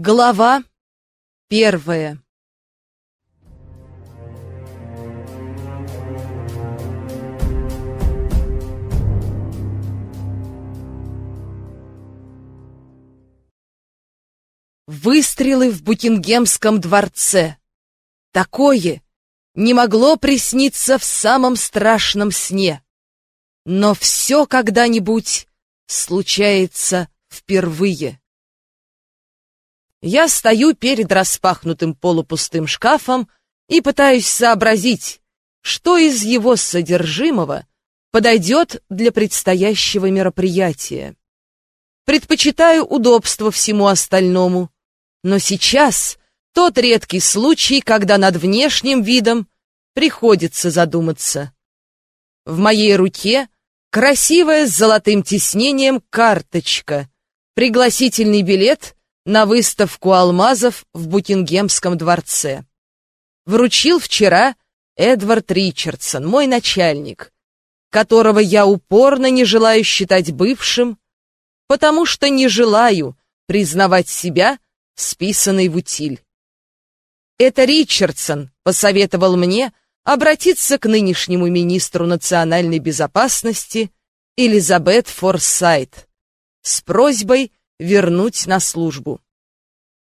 Глава первая Выстрелы в Букингемском дворце. Такое не могло присниться в самом страшном сне. Но все когда-нибудь случается впервые. Я стою перед распахнутым полупустым шкафом и пытаюсь сообразить, что из его содержимого подойдет для предстоящего мероприятия. Предпочитаю удобство всему остальному, но сейчас тот редкий случай, когда над внешним видом приходится задуматься. В моей руке красивая с золотым тиснением карточка, пригласительный билет на выставку алмазов в Букингемском дворце. Вручил вчера Эдвард Ричардсон, мой начальник, которого я упорно не желаю считать бывшим, потому что не желаю признавать себя списанной в утиль. Это Ричардсон посоветовал мне обратиться к нынешнему министру национальной безопасности Элизабет Форсайт с просьбой вернуть на службу.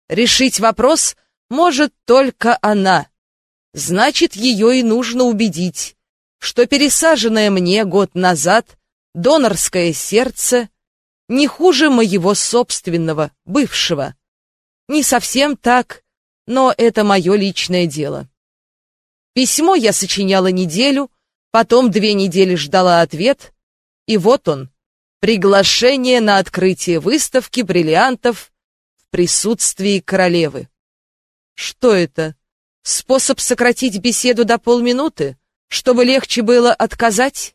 Решить вопрос может только она. Значит, ее и нужно убедить, что пересаженное мне год назад донорское сердце не хуже моего собственного, бывшего. Не совсем так, но это мое личное дело. Письмо я сочиняла неделю, потом две недели ждала ответ, и вот он, Приглашение на открытие выставки бриллиантов в присутствии королевы. Что это? Способ сократить беседу до полминуты, чтобы легче было отказать?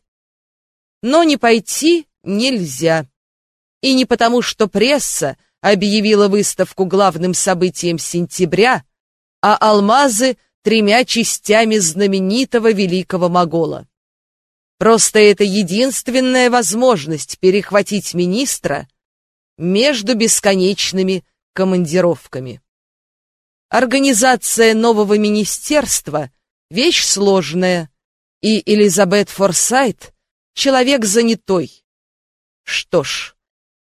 Но не пойти нельзя. И не потому, что пресса объявила выставку главным событием сентября, а алмазы тремя частями знаменитого великого могола. Просто это единственная возможность перехватить министра между бесконечными командировками. Организация нового министерства – вещь сложная, и Элизабет Форсайт – человек занятой. Что ж,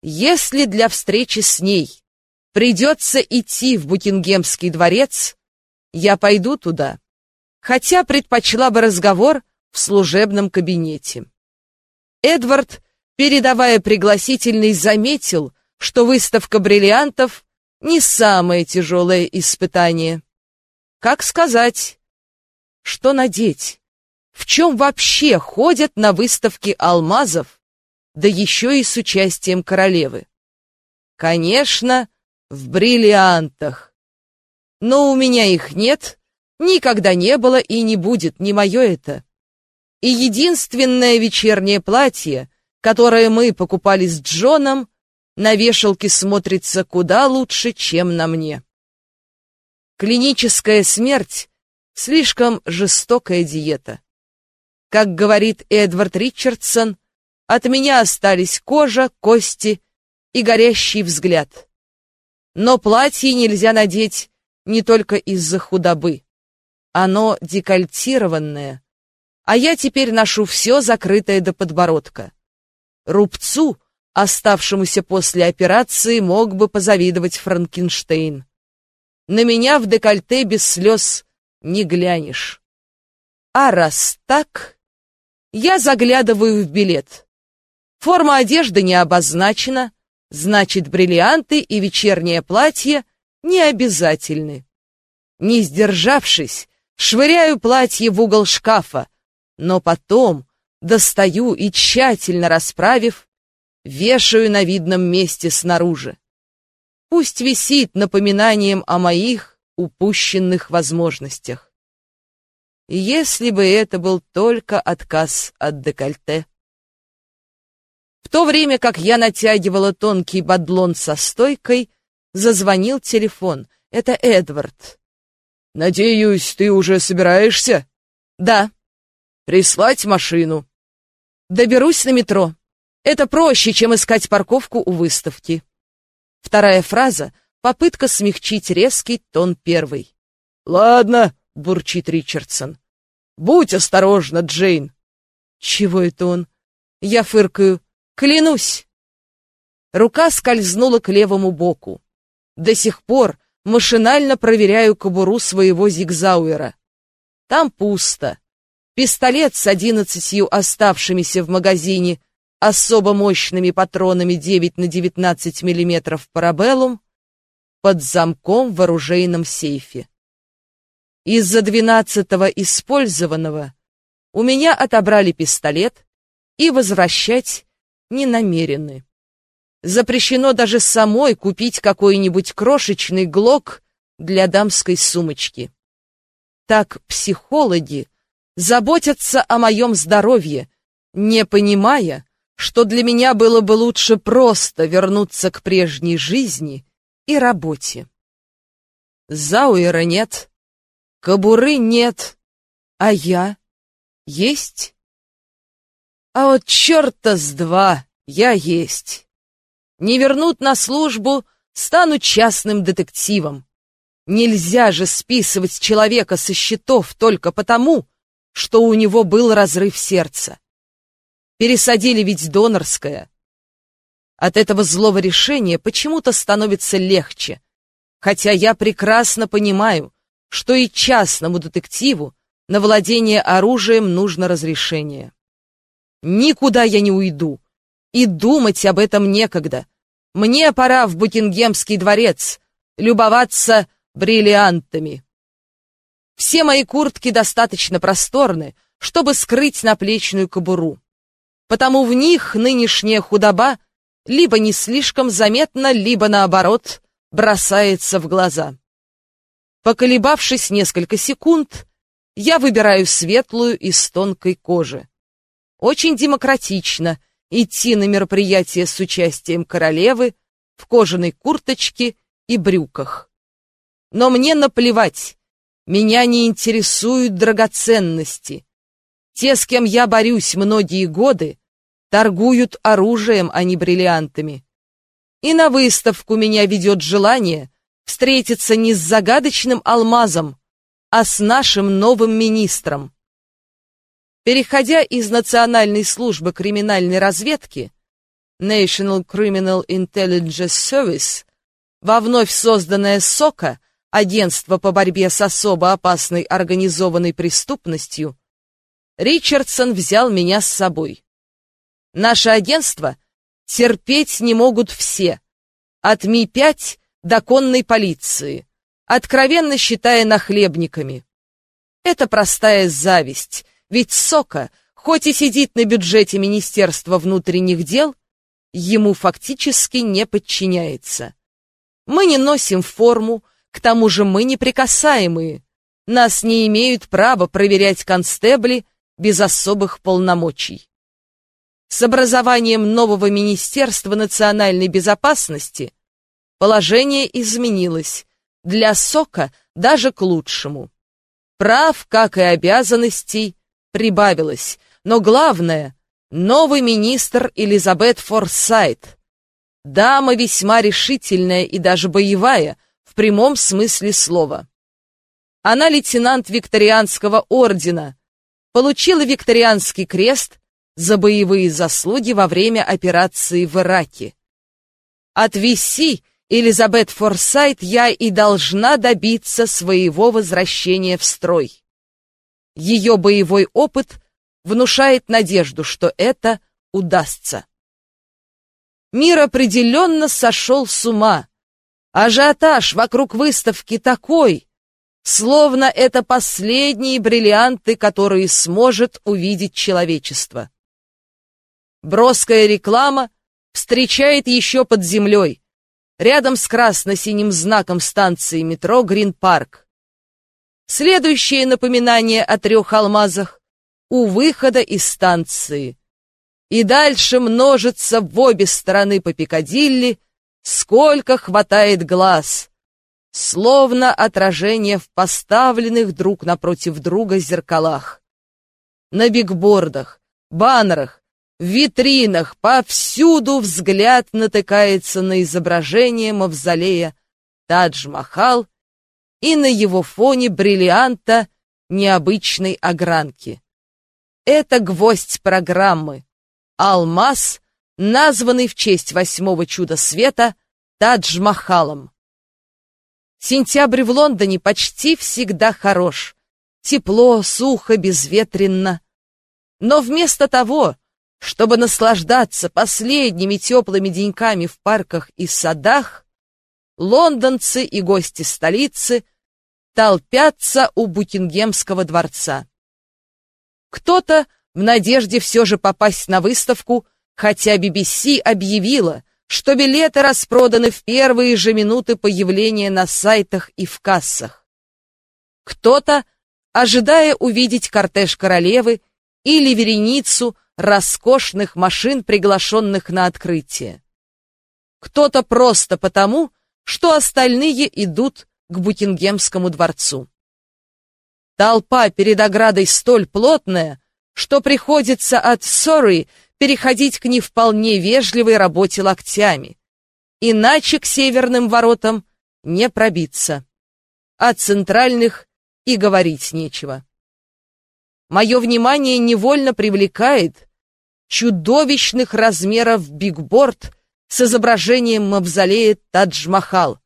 если для встречи с ней придется идти в Букингемский дворец, я пойду туда, хотя предпочла бы разговор в служебном кабинете. Эдвард, передавая пригласительный, заметил, что выставка бриллиантов не самое тяжелое испытание. Как сказать? Что надеть? В чем вообще ходят на выставке алмазов, да еще и с участием королевы? Конечно, в бриллиантах. Но у меня их нет, никогда не было и не будет, не мое это и единственное вечернее платье, которое мы покупали с Джоном, на вешалке смотрится куда лучше, чем на мне. Клиническая смерть — слишком жестокая диета. Как говорит Эдвард Ричардсон, от меня остались кожа, кости и горящий взгляд. Но платье нельзя надеть не только из-за худобы. Оно декольтированное, а я теперь ношу все закрытое до подбородка. Рубцу, оставшемуся после операции, мог бы позавидовать Франкенштейн. На меня в декольте без слез не глянешь. А раз так, я заглядываю в билет. Форма одежды не обозначена, значит, бриллианты и вечернее платье не обязательны. Не сдержавшись, швыряю платье в угол шкафа, но потом достаю и, тщательно расправив, вешаю на видном месте снаружи. Пусть висит напоминанием о моих упущенных возможностях. Если бы это был только отказ от декольте. В то время как я натягивала тонкий бадлон со стойкой, зазвонил телефон. Это Эдвард. «Надеюсь, ты уже собираешься?» «Да». Прислать машину. Доберусь на метро. Это проще, чем искать парковку у выставки. Вторая фраза Попытка смягчить резкий тон первый. «Ладно», — бурчит Ричардсон. «Будь осторожна, Джейн». «Чего это он?» Я фыркаю. «Клянусь!» Рука скользнула к левому боку. До сих пор машинально проверяю кобуру своего зигзауэра. Там пусто. Пистолет с одиннадцатью оставшимися в магазине особо мощными патронами 9 на 19 мм парабеллум под замком в оружейном сейфе. Из-за двенадцатого использованного у меня отобрали пистолет и возвращать не намерены. Запрещено даже самой купить какой-нибудь крошечный глок для дамской сумочки. Так психологи заботятся о моем здоровье, не понимая, что для меня было бы лучше просто вернуться к прежней жизни и работе. Зауэра нет, кобуры нет, а я есть? А вот черта с два я есть. Не вернут на службу, стану частным детективом. Нельзя же списывать человека со счетов только потому, что у него был разрыв сердца. Пересадили ведь донорское. От этого злого решения почему-то становится легче, хотя я прекрасно понимаю, что и частному детективу на владение оружием нужно разрешение. Никуда я не уйду, и думать об этом некогда. Мне пора в Букингемский дворец, любоваться бриллиантами. Все мои куртки достаточно просторны, чтобы скрыть наплечную кобуру потому в них нынешняя худоба либо не слишком заметна, либо наоборот бросается в глаза. Поколебавшись несколько секунд, я выбираю светлую из тонкой кожи. Очень демократично идти на мероприятие с участием королевы в кожаной курточке и брюках. Но мне наплевать, меня не интересуют драгоценности. Те, с кем я борюсь многие годы, торгуют оружием, а не бриллиантами. И на выставку меня ведет желание встретиться не с загадочным алмазом, а с нашим новым министром. Переходя из Национальной службы криминальной разведки National Criminal Intelligence Service во вновь созданное СОКа, агентство по борьбе с особо опасной организованной преступностью, Ричардсон взял меня с собой. Наше агентство терпеть не могут все, от Ми-5 до конной полиции, откровенно считая нахлебниками. Это простая зависть, ведь Сока, хоть и сидит на бюджете Министерства внутренних дел, ему фактически не подчиняется. Мы не носим форму, к тому же мы неприкасаемые. Нас не имеют права проверять констебли без особых полномочий. С образованием нового Министерства национальной безопасности положение изменилось, для СОКа даже к лучшему. Прав, как и обязанностей, прибавилось, но главное — новый министр Элизабет Форсайт. Дама весьма решительная и даже боевая, прямом смысле слова. Она лейтенант Викторианского ордена, получила Викторианский крест за боевые заслуги во время операции в Ираке. От Виси Элизабет Форсайт я и должна добиться своего возвращения в строй. Ее боевой опыт внушает надежду, что это удастся. Мир определенно сошел с ума. Ажиотаж вокруг выставки такой, словно это последние бриллианты, которые сможет увидеть человечество. Броская реклама встречает еще под землей, рядом с красно-синим знаком станции метро Грин-парк. Следующее напоминание о трех алмазах у выхода из станции. И дальше множится в обе стороны по Пикадилли, сколько хватает глаз, словно отражение в поставленных друг напротив друга зеркалах. На бигбордах, баннерах, витринах повсюду взгляд натыкается на изображение мавзолея Тадж-Махал и на его фоне бриллианта необычной огранки. Это гвоздь программы. Алмаз, названный в честь восьмого чуда света Тадж-Махалом. Сентябрь в Лондоне почти всегда хорош. Тепло, сухо, безветренно. Но вместо того, чтобы наслаждаться последними теплыми деньками в парках и садах, лондонцы и гости столицы толпятся у Букингемского дворца. Кто-то в надежде все же попасть на выставку, хотя BBC объявила, что билеты распроданы в первые же минуты появления на сайтах и в кассах. Кто-то, ожидая увидеть кортеж королевы или вереницу роскошных машин, приглашенных на открытие. Кто-то просто потому, что остальные идут к Букингемскому дворцу. Толпа перед оградой столь плотная, что приходится от «sorry» переходить к не вполне вежливой работе локтями. Иначе к северным воротам не пробиться. А центральных и говорить нечего. Мое внимание невольно привлекает чудовищных размеров бигборд с изображением мавзолея Тадж-Махал.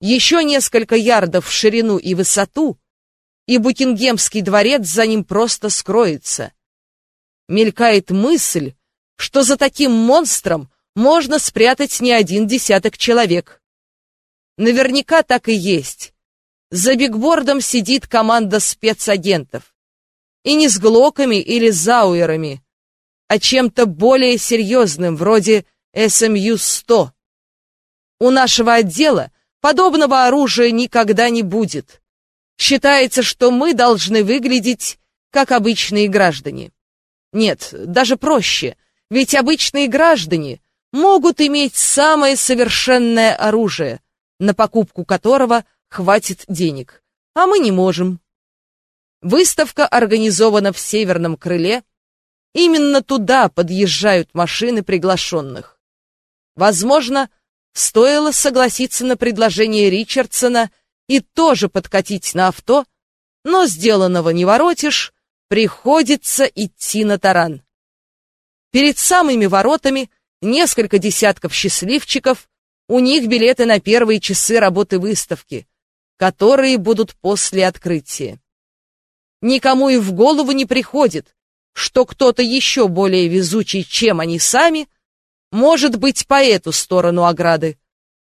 Еще несколько ярдов в ширину и высоту, и Букингемский дворец за ним просто скроется мелькает мысль, что за таким монстром можно спрятать не один десяток человек. Наверняка так и есть. За бигбордом сидит команда спецагентов. И не с глоками или зауэрами, а чем-то более серьезным, вроде СМЮ-100. У нашего отдела подобного оружия никогда не будет. Считается, что мы должны выглядеть как обычные граждане. Нет, даже проще, ведь обычные граждане могут иметь самое совершенное оружие, на покупку которого хватит денег, а мы не можем. Выставка организована в северном крыле, именно туда подъезжают машины приглашенных. Возможно, стоило согласиться на предложение Ричардсона и тоже подкатить на авто, но сделанного не воротишь, Приходится идти на таран. Перед самыми воротами несколько десятков счастливчиков, у них билеты на первые часы работы выставки, которые будут после открытия. Никому и в голову не приходит, что кто-то еще более везучий, чем они сами, может быть по эту сторону ограды,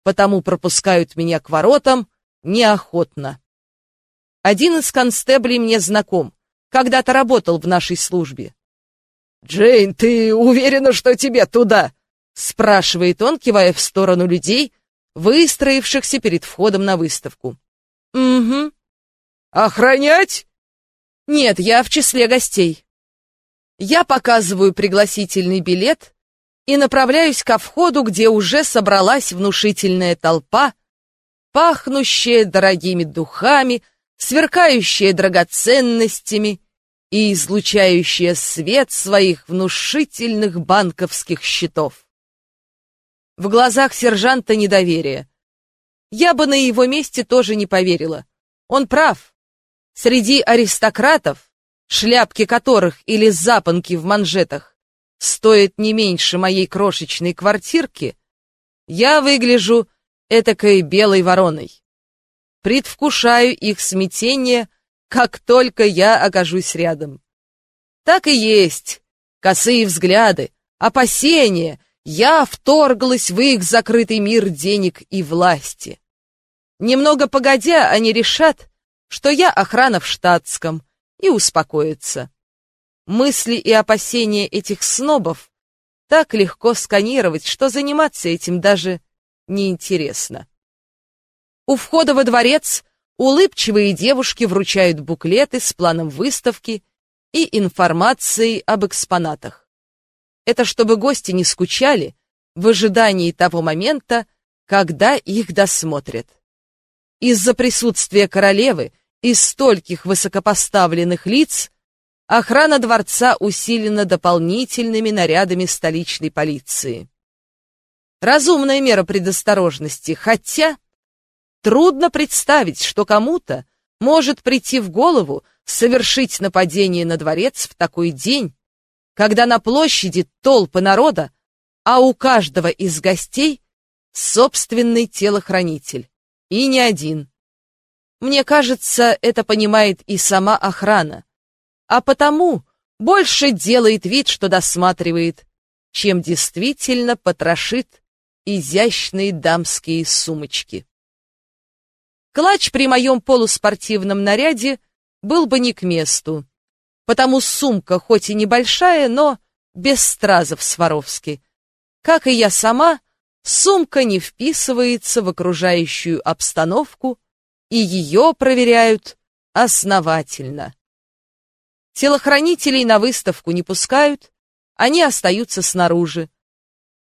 потому пропускают меня к воротам неохотно. Один из констеблей мне знаком когда-то работал в нашей службе. «Джейн, ты уверена, что тебе туда?» — спрашивает он, кивая в сторону людей, выстроившихся перед входом на выставку. «Угу». «Охранять?» «Нет, я в числе гостей». Я показываю пригласительный билет и направляюсь ко входу, где уже собралась внушительная толпа, пахнущая дорогими духами, сверкающая драгоценностями и излучающая свет своих внушительных банковских счетов. В глазах сержанта недоверие. Я бы на его месте тоже не поверила. Он прав. Среди аристократов, шляпки которых или запонки в манжетах стоят не меньше моей крошечной квартирки, я выгляжу этакой белой вороной предвкушаю их смятение, как только я окажусь рядом. Так и есть. Косые взгляды, опасения. Я вторглась в их закрытый мир денег и власти. Немного погодя, они решат, что я охрана в штатском, и успокоятся. Мысли и опасения этих снобов так легко сканировать, что заниматься этим даже неинтересно. У входа во дворец улыбчивые девушки вручают буклеты с планом выставки и информацией об экспонатах. Это чтобы гости не скучали в ожидании того момента, когда их досмотрят. Из-за присутствия королевы и стольких высокопоставленных лиц охрана дворца усилена дополнительными нарядами столичной полиции. Разумная мера предосторожности, хотя Трудно представить, что кому-то может прийти в голову совершить нападение на дворец в такой день, когда на площади толпы народа, а у каждого из гостей собственный телохранитель, и не один. Мне кажется, это понимает и сама охрана, а потому больше делает вид, что досматривает, чем действительно потрошит изящные дамские сумочки. Клатч при моем полуспортивном наряде был бы не к месту, потому сумка хоть и небольшая, но без стразов Сваровски. Как и я сама, сумка не вписывается в окружающую обстановку, и ее проверяют основательно. Телохранителей на выставку не пускают, они остаются снаружи.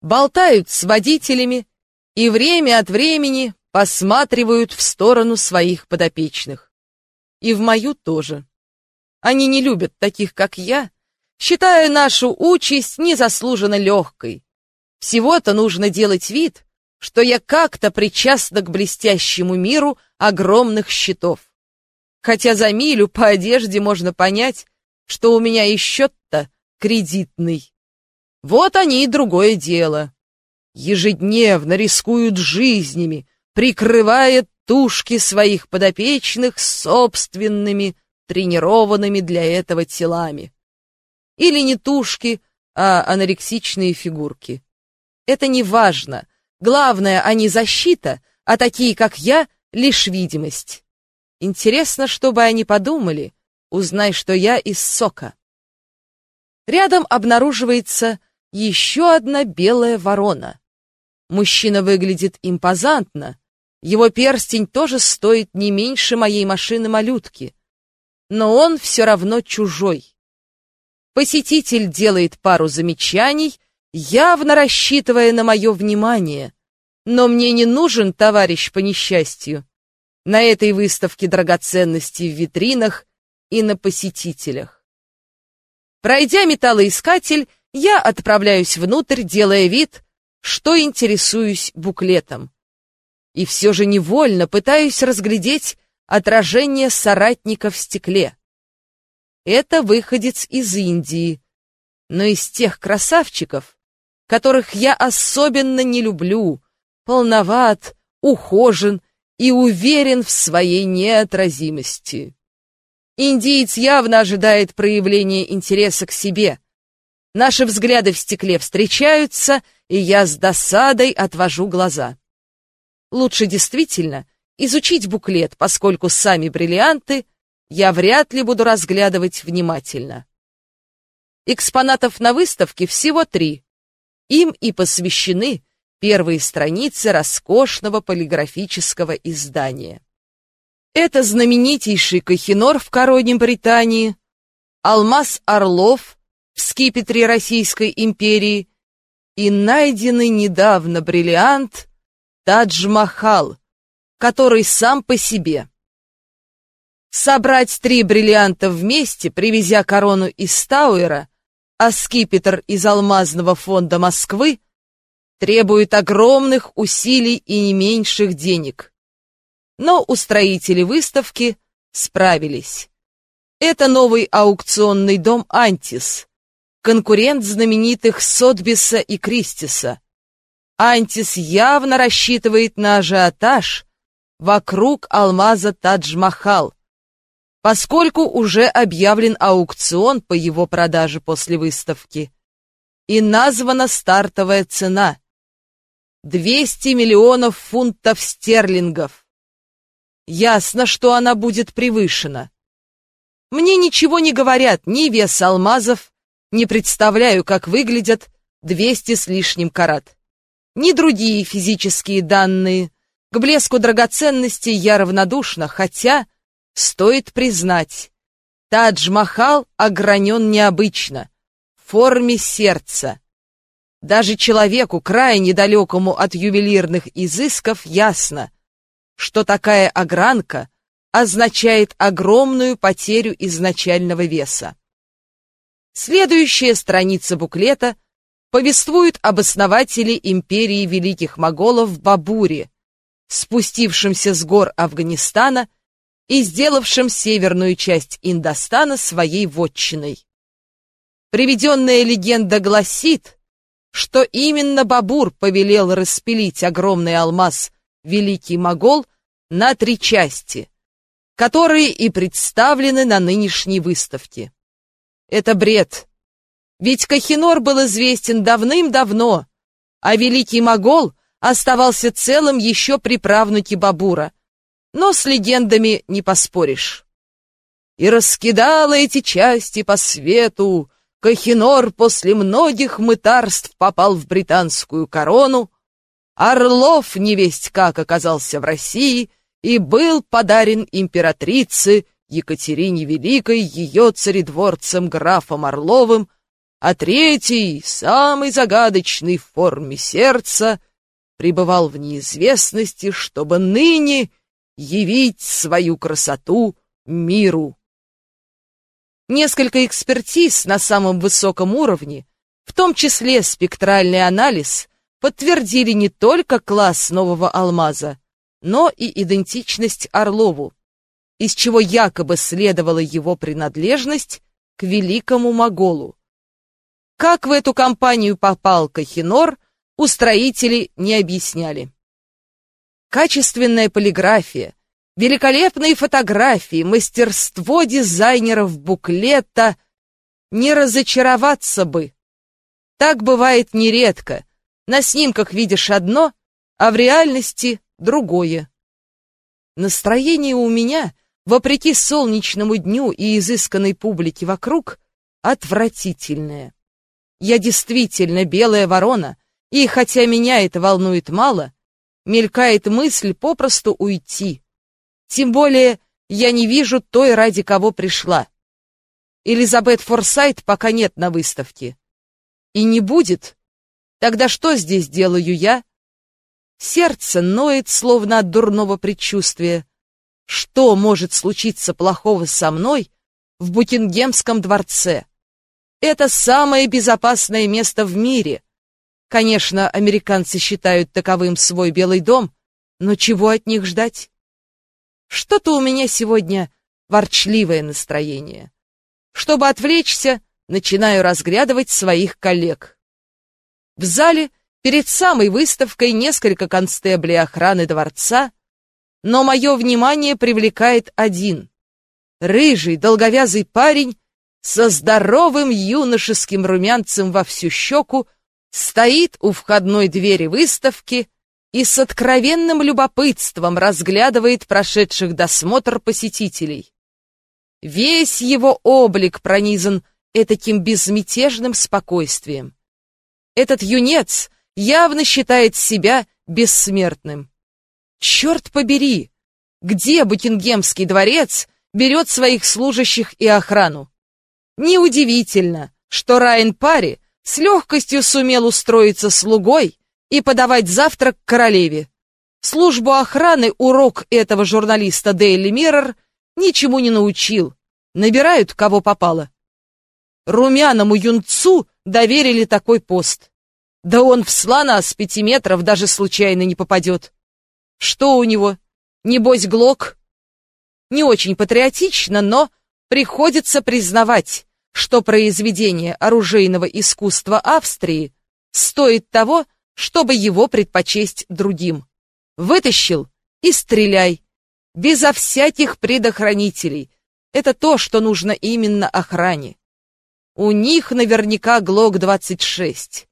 Болтают с водителями и время от времени посматривают в сторону своих подопечных. И в мою тоже. Они не любят таких, как я, считая нашу участь незаслуженно легкой. Всего-то нужно делать вид, что я как-то причастна к блестящему миру огромных счетов. Хотя за милю по одежде можно понять, что у меня и счет-то кредитный. Вот они и другое дело. Ежедневно рискуют жизнями, прикрывая тушки своих подопечных собственными, тренированными для этого телами. Или не тушки, а анорексичные фигурки. Это не важно. Главное, они защита, а такие, как я, лишь видимость. Интересно, что бы они подумали, узнай, что я из сока. Рядом обнаруживается еще одна белая ворона. Мужчина выглядит импозантно, его перстень тоже стоит не меньше моей машины-малютки. Но он все равно чужой. Посетитель делает пару замечаний, явно рассчитывая на мое внимание. Но мне не нужен товарищ по несчастью. На этой выставке драгоценностей в витринах и на посетителях. Пройдя металлоискатель, я отправляюсь внутрь, делая вид, что интересуюсь буклетом и все же невольно пытаюсь разглядеть отражение соратника в стекле. Это выходец из Индии, но из тех красавчиков, которых я особенно не люблю, полноват, ухожен и уверен в своей неотразимости. Индиец явно ожидает проявления интереса к себе. Наши взгляды в стекле встречаются, и я с досадой отвожу глаза. Лучше действительно изучить буклет, поскольку сами бриллианты я вряд ли буду разглядывать внимательно. Экспонатов на выставке всего три. Им и посвящены первые страницы роскошного полиграфического издания. Это знаменитейший Кохинор в короне Британии, алмаз Орлов в скипетре Российской империи и найденный недавно бриллиант Тадж-Махал, который сам по себе. Собрать три бриллианта вместе, привезя корону из Тауэра, а скипетр из алмазного фонда Москвы, требует огромных усилий и не меньших денег. Но устроители выставки справились. Это новый аукционный дом «Антис», конкурент знаменитых Сотбиса и Кристиса. Антис явно рассчитывает на ажиотаж вокруг алмаза Тадж-Махал, поскольку уже объявлен аукцион по его продаже после выставки. И названа стартовая цена — 200 миллионов фунтов стерлингов. Ясно, что она будет превышена. Мне ничего не говорят ни вес алмазов, не представляю, как выглядят 200 с лишним карат ни другие физические данные. К блеску драгоценностей я равнодушна, хотя, стоит признать, Тадж-Махал огранен необычно, в форме сердца. Даже человеку, крайне далекому от ювелирных изысков, ясно, что такая огранка означает огромную потерю изначального веса. Следующая страница буклета повествует об основателе империи великих моголов Бабуре, спустившимся с гор Афганистана и сделавшим северную часть Индостана своей вотчиной. Приведенная легенда гласит, что именно Бабур повелел распилить огромный алмаз Великий Могол на три части, которые и представлены на нынешней выставке. Это бред. Ведь Кахинор был известен давным-давно, а Великий Могол оставался целым еще при правнуке Бабура. Но с легендами не поспоришь. И раскидала эти части по свету, Кахинор после многих мытарств попал в британскую корону, Орлов невесть как оказался в России и был подарен императрице Екатерине Великой ее царедворцем графом Орловым, а третий, самый загадочный в форме сердца, пребывал в неизвестности, чтобы ныне явить свою красоту миру. Несколько экспертиз на самом высоком уровне, в том числе спектральный анализ, подтвердили не только класс нового алмаза, но и идентичность Орлову, из чего якобы следовала его принадлежность к великому моголу. Как в эту компанию попал Кахинор, устроители не объясняли. Качественная полиграфия, великолепные фотографии, мастерство дизайнеров буклета. Не разочароваться бы. Так бывает нередко. На снимках видишь одно, а в реальности другое. Настроение у меня, вопреки солнечному дню и изысканной публике вокруг, отвратительное. Я действительно белая ворона, и хотя меня это волнует мало, мелькает мысль попросту уйти, тем более я не вижу той, ради кого пришла. Элизабет Форсайт пока нет на выставке. И не будет. Тогда что здесь делаю я? Сердце ноет, словно от дурного предчувствия. Что может случиться плохого со мной в Букингемском дворце? Это самое безопасное место в мире. Конечно, американцы считают таковым свой Белый дом, но чего от них ждать? Что-то у меня сегодня ворчливое настроение. Чтобы отвлечься, начинаю разглядывать своих коллег. В зале перед самой выставкой несколько констеблей охраны дворца, но мое внимание привлекает один. Рыжий, долговязый парень со здоровым юношеским румянцем во всю щеку стоит у входной двери выставки и с откровенным любопытством разглядывает прошедших досмотр посетителей. Весь его облик пронизан этаким безмятежным спокойствием. Этот юнец явно считает себя бессмертным. Черт побери, где Букингемский дворец берет своих служащих и охрану? Неудивительно, что Райан Парри с легкостью сумел устроиться слугой и подавать завтрак королеве. Службу охраны урок этого журналиста Daily Mirror ничему не научил. Набирают, кого попало. Румяному юнцу доверили такой пост. Да он в слона с пяти метров даже случайно не попадет. Что у него? Небось, глок? Не очень патриотично, но приходится признавать, что произведение оружейного искусства Австрии стоит того, чтобы его предпочесть другим. Вытащил и стреляй, безо всяких предохранителей. Это то, что нужно именно охране. У них наверняка ГЛОК-26.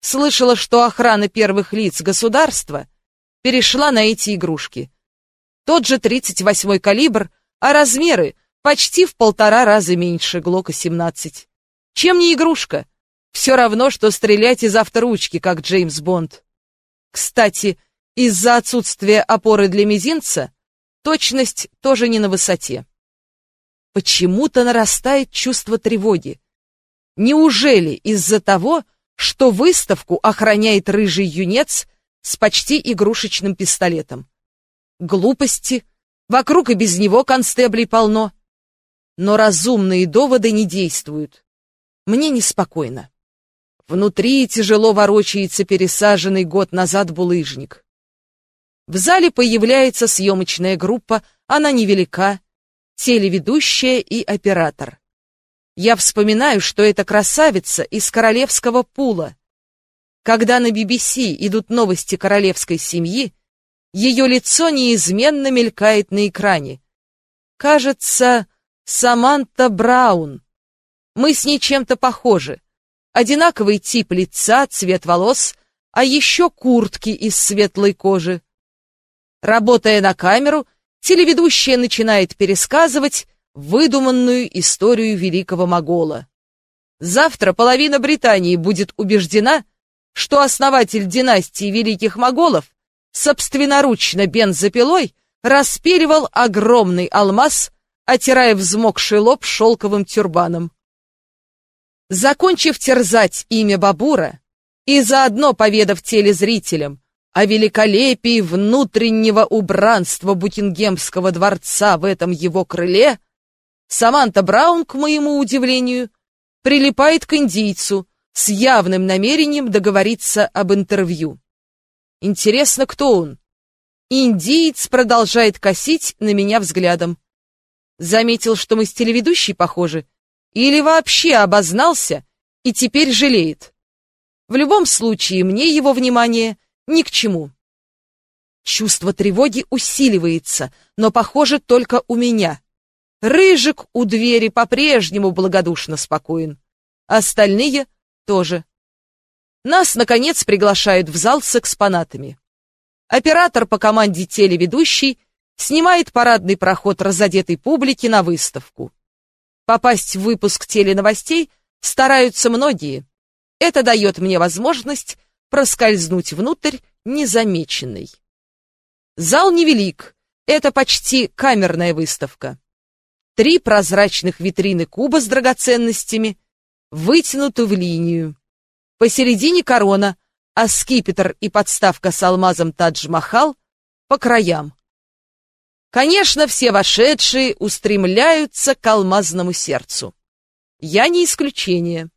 Слышала, что охрана первых лиц государства перешла на эти игрушки. Тот же 38-й калибр, а размеры почти в полтора раза меньше ГЛОКа-17. Чем не игрушка? Все равно, что стрелять из авторучки, как Джеймс Бонд. Кстати, из-за отсутствия опоры для мизинца точность тоже не на высоте. Почему-то нарастает чувство тревоги. Неужели из-за того, что выставку охраняет рыжий юнец с почти игрушечным пистолетом? Глупости. Вокруг и без него констеблей полно. Но разумные доводы не действуют. Мне неспокойно. Внутри тяжело ворочается пересаженный год назад булыжник. В зале появляется съемочная группа, она невелика, телеведущая и оператор. Я вспоминаю, что это красавица из королевского пула. Когда на BBC идут новости королевской семьи, ее лицо неизменно мелькает на экране. Кажется, Саманта Браун. Мы с ней чем-то похожи. Одинаковый тип лица, цвет волос, а еще куртки из светлой кожи. Работая на камеру, телеведущая начинает пересказывать выдуманную историю великого могола. Завтра половина Британии будет убеждена, что основатель династии великих моголов собственноручно бензопилой распиливал огромный алмаз, отирая взмокший лоб шелковым тюрбаном. Закончив терзать имя Бабура и заодно поведав телезрителям о великолепии внутреннего убранства Букингемского дворца в этом его крыле, Саманта Браун, к моему удивлению, прилипает к индийцу с явным намерением договориться об интервью. Интересно, кто он? Индиец продолжает косить на меня взглядом. Заметил, что мы с телеведущей похожи, или вообще обознался и теперь жалеет. В любом случае, мне его внимание ни к чему. Чувство тревоги усиливается, но, похоже, только у меня. Рыжик у двери по-прежнему благодушно спокоен. Остальные тоже. Нас, наконец, приглашают в зал с экспонатами. Оператор по команде телеведущий снимает парадный проход разодетой публики на выставку. Попасть в выпуск теленовостей стараются многие. Это дает мне возможность проскользнуть внутрь незамеченной. Зал невелик, это почти камерная выставка. Три прозрачных витрины куба с драгоценностями вытянуты в линию. Посередине корона, а скипетр и подставка с алмазом Тадж-Махал по краям. Конечно, все вошедшие устремляются к алмазному сердцу. Я не исключение.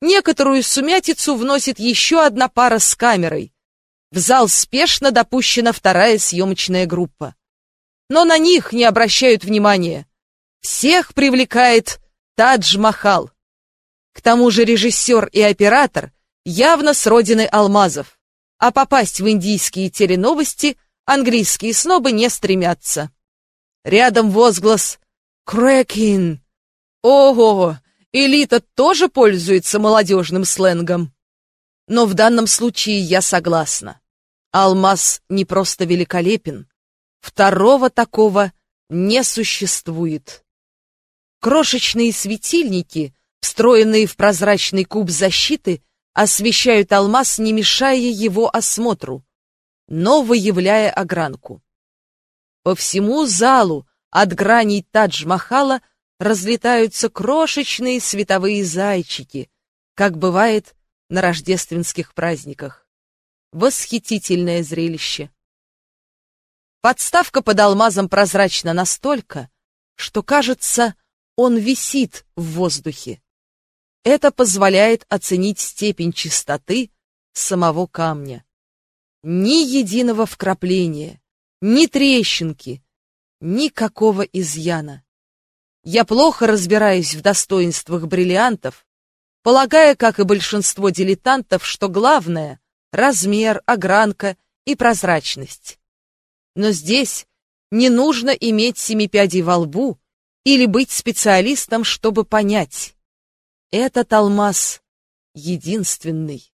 Некоторую сумятицу вносит еще одна пара с камерой. В зал спешно допущена вторая съемочная группа. Но на них не обращают внимания. Всех привлекает Тадж-Махал. К тому же режиссер и оператор явно с родины алмазов, а попасть в индийские теленовости английские снобы не стремятся. Рядом возглас «Крэкин!» Ого, элита тоже пользуется молодежным сленгом. Но в данном случае я согласна. Алмаз не просто великолепен, второго такого не существует. Крошечные светильники, встроенные в прозрачный куб защиты, освещают алмаз, не мешая его осмотру, но выявляя огранку. По всему залу от граней Тадж-Махала разлетаются крошечные световые зайчики, как бывает на рождественских праздниках. Восхитительное зрелище. Подставка под алмазом прозрачна настолько, что кажется, он висит в воздухе. Это позволяет оценить степень чистоты самого камня. Ни единого вкрапления, ни трещинки, никакого изъяна. Я плохо разбираюсь в достоинствах бриллиантов, полагая, как и большинство дилетантов, что главное — размер, огранка и прозрачность. Но здесь не нужно иметь семи пядей во лбу, или быть специалистом, чтобы понять. Этот алмаз единственный.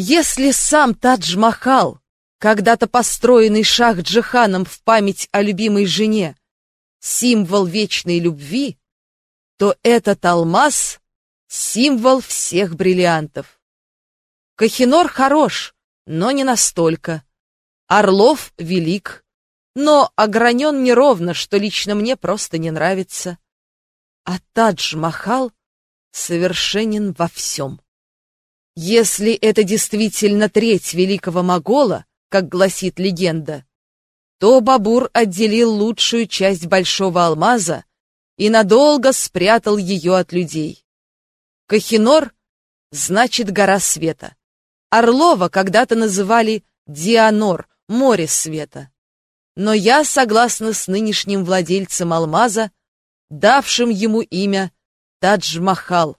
Если сам Тадж-Махал, когда-то построенный Шах-Джиханом в память о любимой жене, символ вечной любви, то этот алмаз — символ всех бриллиантов. Кахинор хорош, но не настолько. Орлов велик, но огранен неровно, что лично мне просто не нравится. А Тадж-Махал совершенен во всем. Если это действительно треть великого могола, как гласит легенда, то Бабур отделил лучшую часть большого алмаза и надолго спрятал ее от людей. Кахинор значит гора света. Орлова когда-то называли Дианор, море света. Но я согласна с нынешним владельцем алмаза, давшим ему имя Тадж-Махал.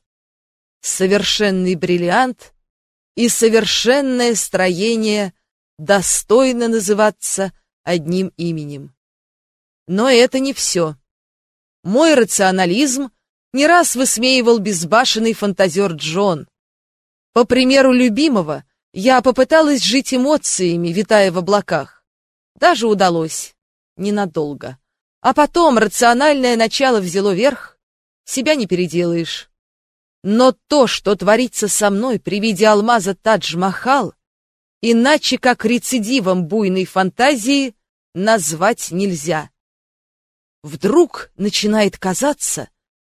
Совершенный бриллиант и совершенное строение достойно называться одним именем. Но это не все. Мой рационализм не раз высмеивал безбашенный фантазер Джон. По примеру любимого, я попыталась жить эмоциями, витая в облаках. Даже удалось. Ненадолго. А потом рациональное начало взяло верх, себя не переделаешь. Но то, что творится со мной при виде алмаза Тадж-Махал, иначе как рецидивом буйной фантазии назвать нельзя. Вдруг начинает казаться,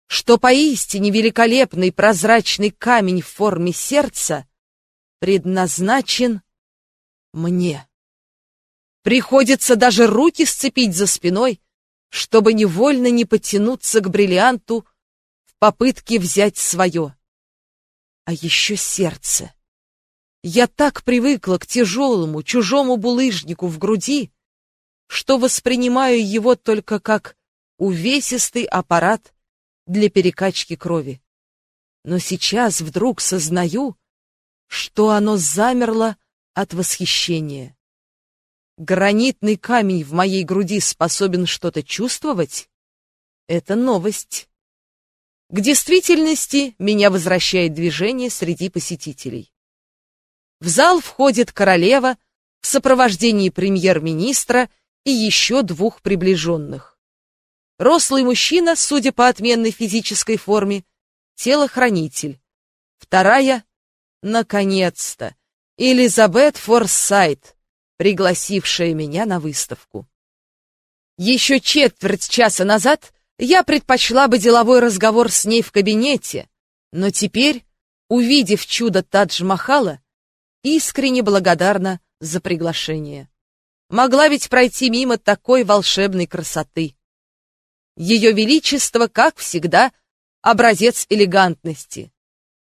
что поистине великолепный прозрачный камень в форме сердца предназначен мне. Приходится даже руки сцепить за спиной, чтобы невольно не потянуться к бриллианту в попытке взять свое. А еще сердце. Я так привыкла к тяжелому, чужому булыжнику в груди, что воспринимаю его только как увесистый аппарат для перекачки крови. Но сейчас вдруг сознаю, что оно замерло от восхищения. Гранитный камень в моей груди способен что-то чувствовать? Это новость. К действительности меня возвращает движение среди посетителей. В зал входит королева в сопровождении премьер-министра и еще двух приближенных. Рослый мужчина, судя по отменной физической форме, телохранитель. Вторая, наконец-то, Элизабет Форсайт, пригласившая меня на выставку. Еще четверть часа назад я предпочла бы деловой разговор с ней в кабинете, но теперь, увидев чудо Тадж-Махала, искренне благодарна за приглашение. Могла ведь пройти мимо такой волшебной красоты. Ее Величество, как всегда, образец элегантности.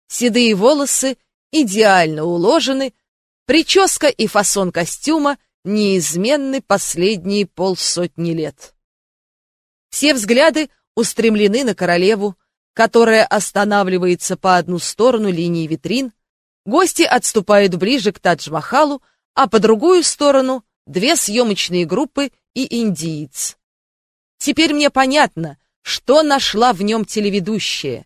Седые волосы идеально уложены, прическа и фасон костюма неизменны последние полсотни лет. Все взгляды устремлены на королеву, которая останавливается по одну сторону линии витрин, гости отступают ближе к Тадж-Махалу, а по другую сторону две съемочные группы и индиец. Теперь мне понятно, что нашла в нем телеведущая.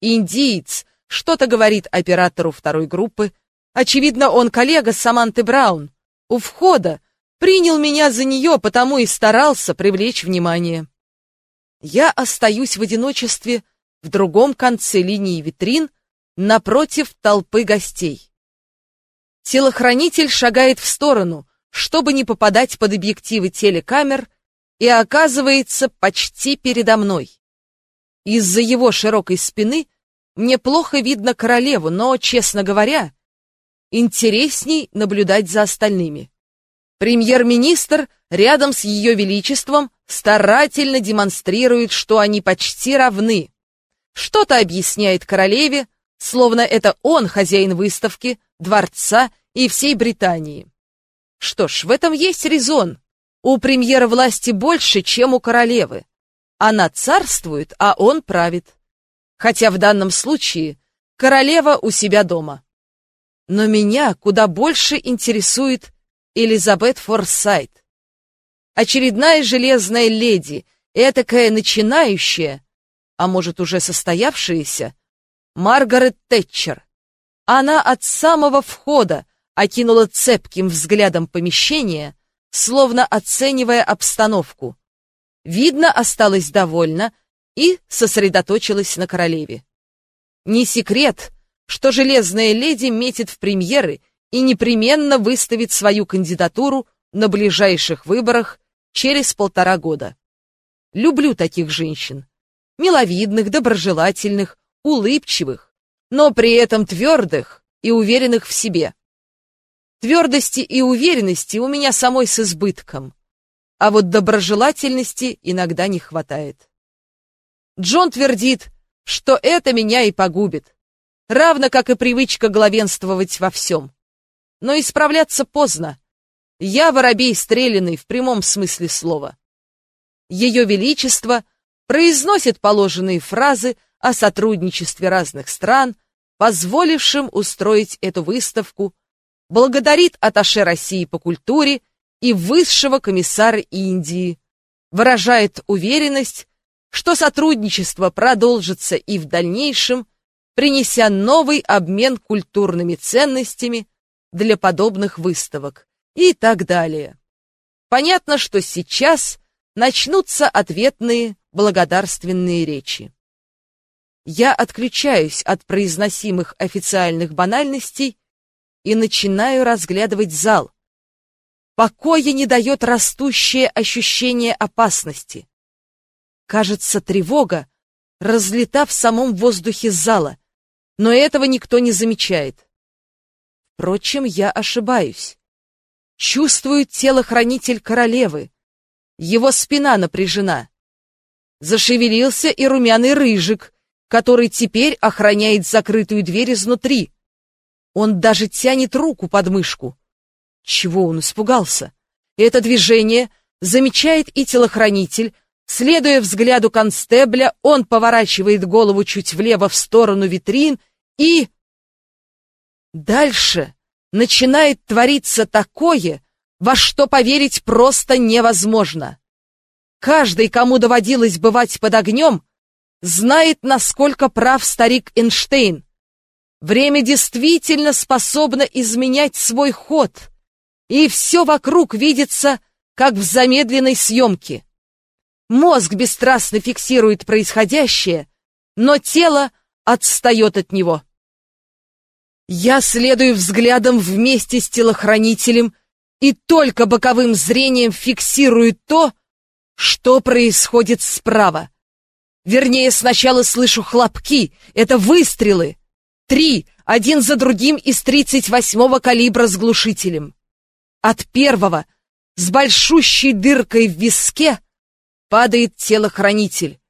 Индиец что-то говорит оператору второй группы. Очевидно, он коллега Саманты Браун. У входа принял меня за нее, потому и старался привлечь внимание. Я остаюсь в одиночестве в другом конце линии витрин, напротив толпы гостей. Телохранитель шагает в сторону, чтобы не попадать под объективы телекамер и оказывается почти передо мной. Из-за его широкой спины мне плохо видно королеву, но, честно говоря, интересней наблюдать за остальными. Премьер-министр рядом с ее величеством старательно демонстрирует, что они почти равны. Что-то объясняет королеве, словно это он хозяин выставки, дворца и всей Британии. Что ж, в этом есть резон. У премьера власти больше, чем у королевы. Она царствует, а он правит. Хотя в данном случае королева у себя дома. Но меня куда больше интересует Элизабет Форсайт. Очередная железная леди, этакая начинающая, а может уже состоявшаяся, Маргарет Тэтчер. Она от самого входа окинула цепким взглядом помещение, словно оценивая обстановку. Видно, осталась довольна и сосредоточилась на королеве. Не секрет, что железная леди метит в премьеры и непременно выставит свою кандидатуру на ближайших выборах через полтора года. Люблю таких женщин. Миловидных, доброжелательных, улыбчивых, но при этом твердых и уверенных в себе. Твердости и уверенности у меня самой с избытком, а вот доброжелательности иногда не хватает. Джон твердит, что это меня и погубит, равно как и привычка главенствовать во всем. Но исправляться поздно. Я воробей стреляный в прямом смысле слова. Ее Величество произносит положенные фразы о сотрудничестве разных стран, позволившим устроить эту выставку, благодарит Аташе России по культуре и высшего комиссара Индии, выражает уверенность, что сотрудничество продолжится и в дальнейшем, принеся новый обмен культурными ценностями для подобных выставок и так далее. Понятно, что сейчас начнутся ответные благодарственные речи. Я отключаюсь от произносимых официальных банальностей и начинаю разглядывать зал. Покоя не дает растущее ощущение опасности. Кажется, тревога разлета в самом воздухе зала, но этого никто не замечает. Впрочем, я ошибаюсь. Чувствует телохранитель королевы. Его спина напряжена. Зашевелился и румяный рыжик, который теперь охраняет закрытую дверь изнутри. Он даже тянет руку под мышку. Чего он испугался? Это движение замечает и телохранитель. Следуя взгляду констебля, он поворачивает голову чуть влево в сторону витрин и... Дальше начинает твориться такое, во что поверить просто невозможно. Каждый, кому доводилось бывать под огнем, знает, насколько прав старик Эйнштейн. Время действительно способно изменять свой ход, и все вокруг видится, как в замедленной съемке. Мозг бесстрастно фиксирует происходящее, но тело отстает от него. Я следую взглядом вместе с телохранителем и только боковым зрением фиксирую то, что происходит справа. Вернее, сначала слышу хлопки, это выстрелы. Три, один за другим из 38-го калибра с глушителем. От первого, с большущей дыркой в виске, падает телохранитель.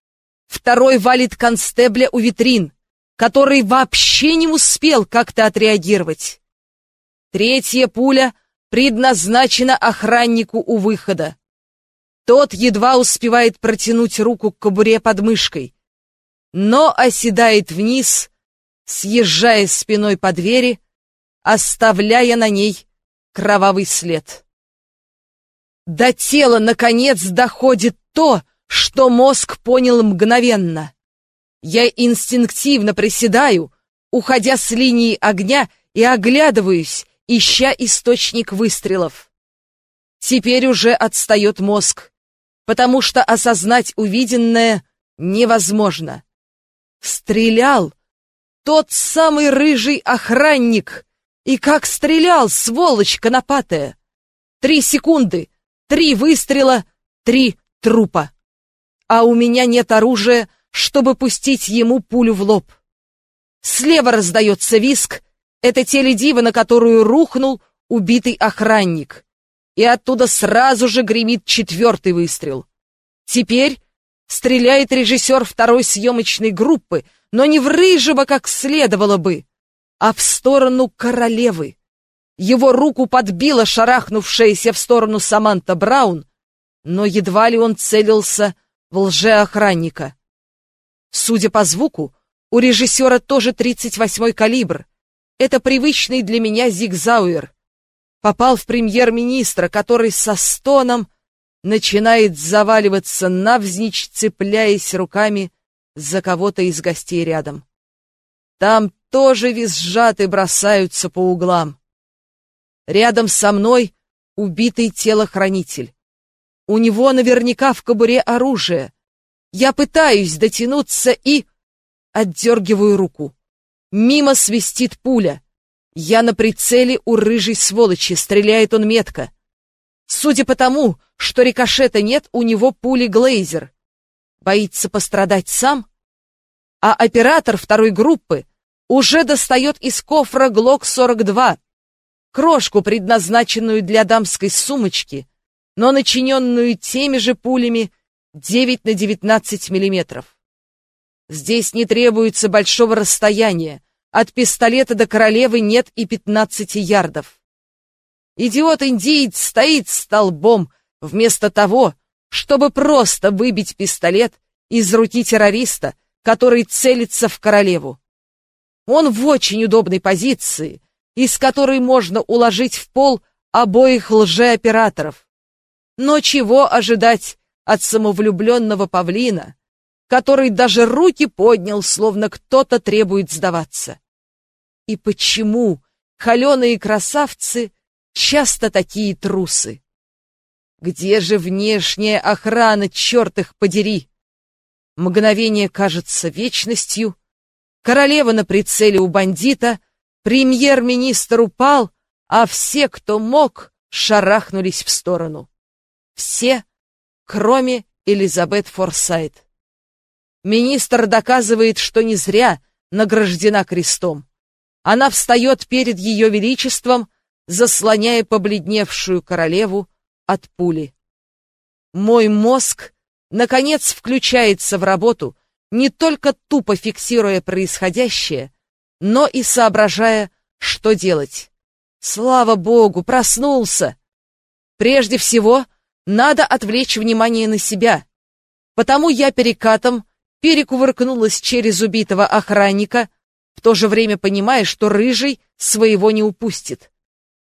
Второй валит констебля у витрин который вообще не успел как-то отреагировать. Третья пуля предназначена охраннику у выхода. Тот едва успевает протянуть руку к кобуре под мышкой, но оседает вниз, съезжая спиной по двери, оставляя на ней кровавый след. До тела, наконец, доходит то, что мозг понял мгновенно. Я инстинктивно приседаю, уходя с линии огня и оглядываюсь, ища источник выстрелов. Теперь уже отстает мозг, потому что осознать увиденное невозможно. Стрелял тот самый рыжий охранник, и как стрелял, сволочь конопатая! Три секунды, три выстрела, три трупа. А у меня нет оружия, чтобы пустить ему пулю в лоб. Слева раздается виск, это теледива, на которую рухнул убитый охранник. И оттуда сразу же гремит четвертый выстрел. Теперь стреляет режиссер второй съемочной группы, но не в Рыжего, как следовало бы, а в сторону королевы. Его руку подбила шарахнувшаяся в сторону Саманта Браун, но едва ли он целился в лжеохранника. Судя по звуку, у режиссера тоже 38-й калибр. Это привычный для меня зигзауэр. Попал в премьер-министра, который со стоном начинает заваливаться навзничь, цепляясь руками за кого-то из гостей рядом. Там тоже визжат и бросаются по углам. Рядом со мной убитый телохранитель. У него наверняка в кобуре оружие — я пытаюсь дотянуться и... Отдергиваю руку. Мимо свистит пуля. Я на прицеле у рыжей сволочи, стреляет он метко. Судя по тому, что рикошета нет, у него пули Глейзер. Боится пострадать сам? А оператор второй группы уже достает из кофра ГЛОК-42, крошку, предназначенную для дамской сумочки, но начиненную теми же пулями, 9 на 19 миллиметров. Здесь не требуется большого расстояния. От пистолета до королевы нет и 15 ярдов. Идиот-индиец стоит столбом, вместо того, чтобы просто выбить пистолет из руки террориста, который целится в королеву. Он в очень удобной позиции, из которой можно уложить в пол обоих лжеоператоров. Но чего ожидать от самовлюбленного павлина, который даже руки поднял, словно кто-то требует сдаваться? И почему холеные красавцы часто такие трусы? Где же внешняя охрана, черт их подери? Мгновение кажется вечностью. Королева на прицеле у бандита, премьер-министр упал, а все, кто мог, шарахнулись в сторону. Все, кроме Элизабет Форсайт. Министр доказывает, что не зря награждена крестом. Она встает перед ее величеством, заслоняя побледневшую королеву от пули. Мой мозг, наконец, включается в работу, не только тупо фиксируя происходящее, но и соображая, что делать. Слава богу, проснулся! Прежде всего, надо отвлечь внимание на себя. Потому я перекатом перекувыркнулась через убитого охранника, в то же время понимая, что рыжий своего не упустит.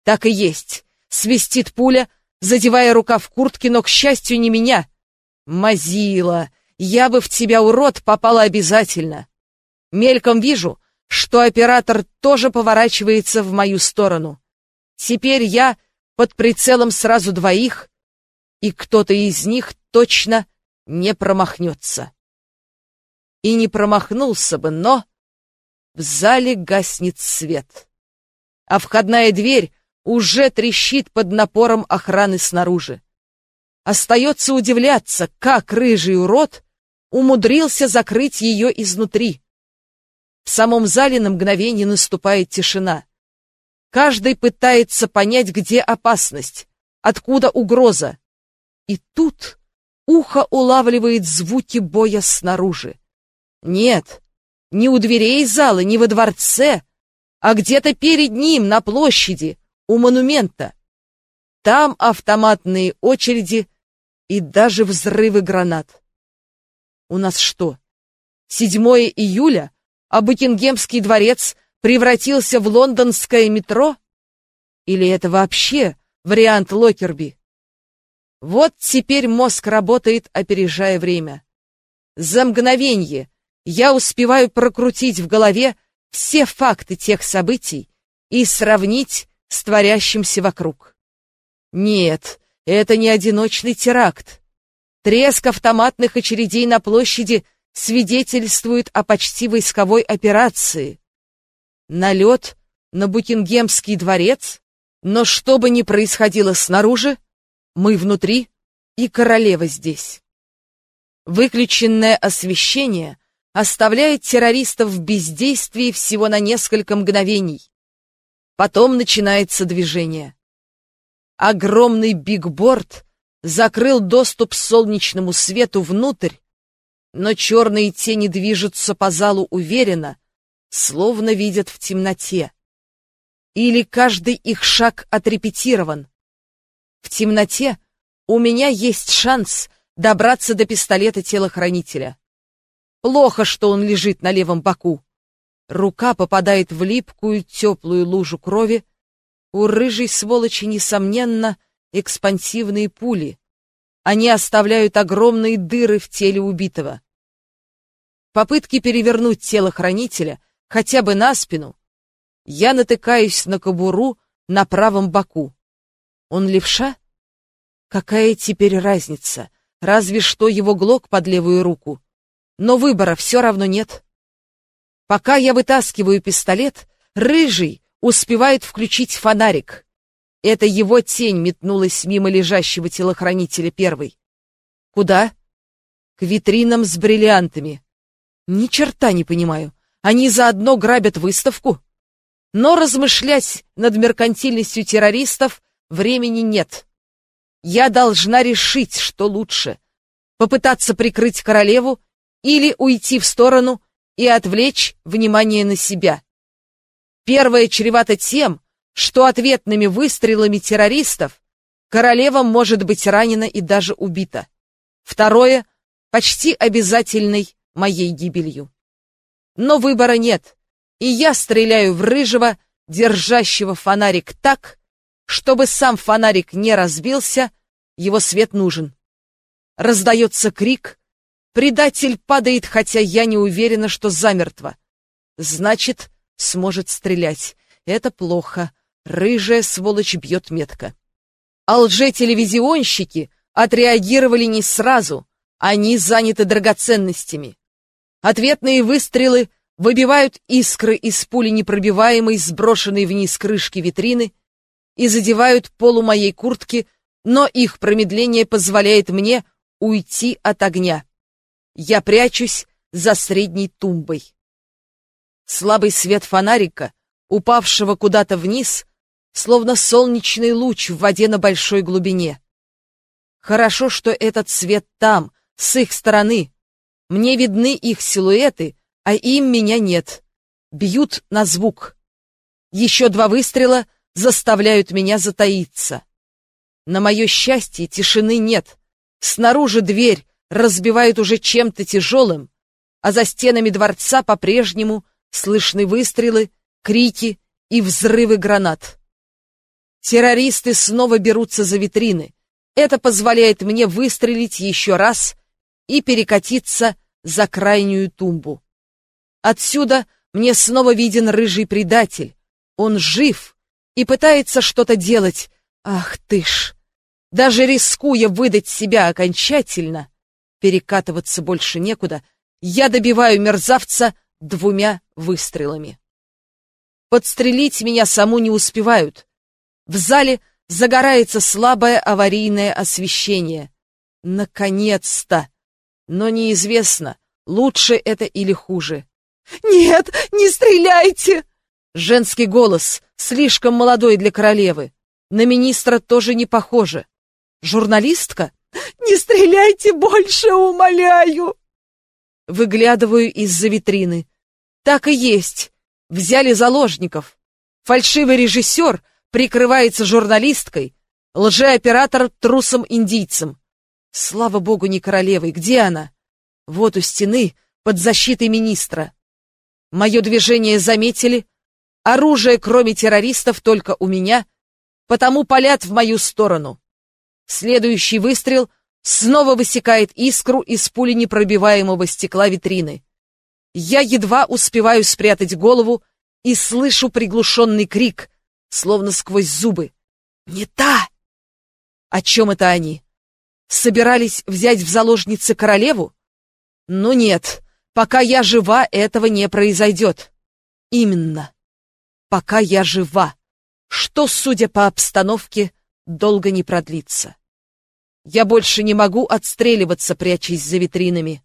Так и есть. Свистит пуля, задевая рука в куртке, но, к счастью, не меня. Мазила, я бы в тебя, урод, попала обязательно. Мельком вижу, что оператор тоже поворачивается в мою сторону. Теперь я под прицелом сразу двоих, и кто-то из них точно не промахнется. И не промахнулся бы, но в зале гаснет свет. А входная дверь уже трещит под напором охраны снаружи. Остается удивляться, как рыжий урод умудрился закрыть ее изнутри. В самом зале на мгновение наступает тишина. Каждый пытается понять, где опасность, откуда угроза. И тут ухо улавливает звуки боя снаружи. Нет, не у дверей зала, не во дворце, а где-то перед ним, на площади, у монумента. Там автоматные очереди и даже взрывы гранат. У нас что, 7 июля, а Букингемский дворец превратился в лондонское метро? Или это вообще вариант Локерби? Вот теперь мозг работает, опережая время. За мгновенье я успеваю прокрутить в голове все факты тех событий и сравнить с творящимся вокруг. Нет, это не одиночный теракт. Треск автоматных очередей на площади свидетельствует о почти войсковой операции. Налет на Букингемский дворец, но что бы ни происходило снаружи, мы внутри, и королева здесь. Выключенное освещение оставляет террористов в бездействии всего на несколько мгновений. Потом начинается движение. Огромный бигборд закрыл доступ солнечному свету внутрь, но черные тени движутся по залу уверенно, словно видят в темноте. Или каждый их шаг отрепетирован. В темноте у меня есть шанс добраться до пистолета телохранителя. Плохо, что он лежит на левом боку. Рука попадает в липкую, теплую лужу крови. У рыжей сволочи, несомненно, экспансивные пули. Они оставляют огромные дыры в теле убитого. Попытки перевернуть тело хранителя хотя бы на спину. Я натыкаюсь на кобуру на правом боку. Он левша? Какая теперь разница? Разве что его глок под левую руку. Но выбора все равно нет. Пока я вытаскиваю пистолет, рыжий успевает включить фонарик. Это его тень метнулась мимо лежащего телохранителя первой. Куда? К витринам с бриллиантами. Ни черта не понимаю. Они заодно грабят выставку? Но размышлять над меркантильностью террористов времени нет. Я должна решить, что лучше. Попытаться прикрыть королеву или уйти в сторону и отвлечь внимание на себя. Первое чревато тем, что ответными выстрелами террористов королева может быть ранена и даже убита. Второе — почти обязательной моей гибелью. Но выбора нет, и я стреляю в рыжего, держащего фонарик так, чтобы сам фонарик не разбился, его свет нужен. Раздается крик, предатель падает, хотя я не уверена, что замертво. Значит, сможет стрелять. Это плохо. Рыжая сволочь бьет метко. А лже-телевизионщики отреагировали не сразу. Они заняты драгоценностями. Ответные выстрелы выбивают искры из пули непробиваемой, сброшенной вниз крышки витрины, и задевают полу моей куртки, но их промедление позволяет мне уйти от огня. Я прячусь за средней тумбой. Слабый свет фонарика, упавшего куда-то вниз, словно солнечный луч в воде на большой глубине. Хорошо, что этот свет там, с их стороны. Мне видны их силуэты, а им меня нет. Бьют на звук. Еще два выстрела заставляют меня затаиться. На мое счастье тишины нет. Снаружи дверь разбивают уже чем-то тяжелым, а за стенами дворца по-прежнему слышны выстрелы, крики и взрывы гранат. Террористы снова берутся за витрины. Это позволяет мне выстрелить еще раз и перекатиться за крайнюю тумбу. Отсюда мне снова виден рыжий предатель. Он жив и пытается что-то делать. Ах ты ж! Даже рискуя выдать себя окончательно, перекатываться больше некуда, я добиваю мерзавца двумя выстрелами. Подстрелить меня саму не успевают. В зале загорается слабое аварийное освещение. Наконец-то! Но неизвестно, лучше это или хуже. «Нет, не стреляйте!» Женский голос, слишком молодой для королевы. На министра тоже не похоже. Журналистка? «Не стреляйте больше, умоляю!» Выглядываю из-за витрины. Так и есть. Взяли заложников. Фальшивый режиссер прикрывается журналисткой, лжеоператор трусом-индийцем. Слава богу, не королевой. Где она? Вот у стены, под защитой министра. Мое движение заметили. Оружие, кроме террористов, только у меня, потому палят в мою сторону. Следующий выстрел снова высекает искру из пули непробиваемого стекла витрины. Я едва успеваю спрятать голову и слышу приглушенный крик, словно сквозь зубы. «Не та!» О чем это они? Собирались взять в заложницы королеву? Ну нет, пока я жива, этого не произойдет. Именно. Пока я жива, что, судя по обстановке, долго не продлится. Я больше не могу отстреливаться, прячась за витринами.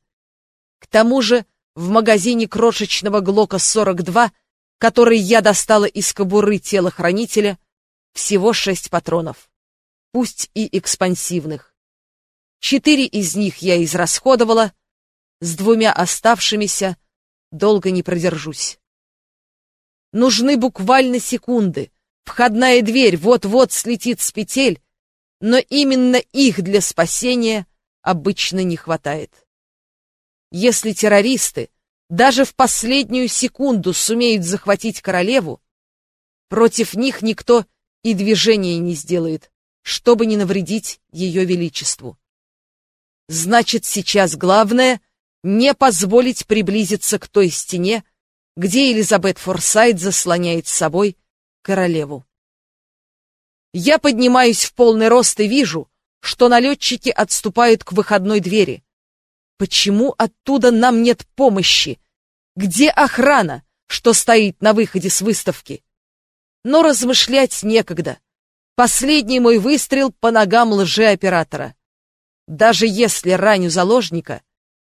К тому же в магазине крошечного Глока-42, который я достала из кобуры телохранителя, всего шесть патронов, пусть и экспансивных. Четыре из них я израсходовала, с двумя оставшимися долго не продержусь. Нужны буквально секунды. Входная дверь вот-вот слетит с петель, но именно их для спасения обычно не хватает. Если террористы даже в последнюю секунду сумеют захватить королеву, против них никто и движения не сделает, чтобы не навредить ее величеству. Значит, сейчас главное — не позволить приблизиться к той стене, где Элизабет Форсайт заслоняет с собой королеву. Я поднимаюсь в полный рост и вижу, что налетчики отступают к выходной двери. Почему оттуда нам нет помощи? Где охрана, что стоит на выходе с выставки? Но размышлять некогда. Последний мой выстрел по ногам лжеоператора. Даже если раню заложника,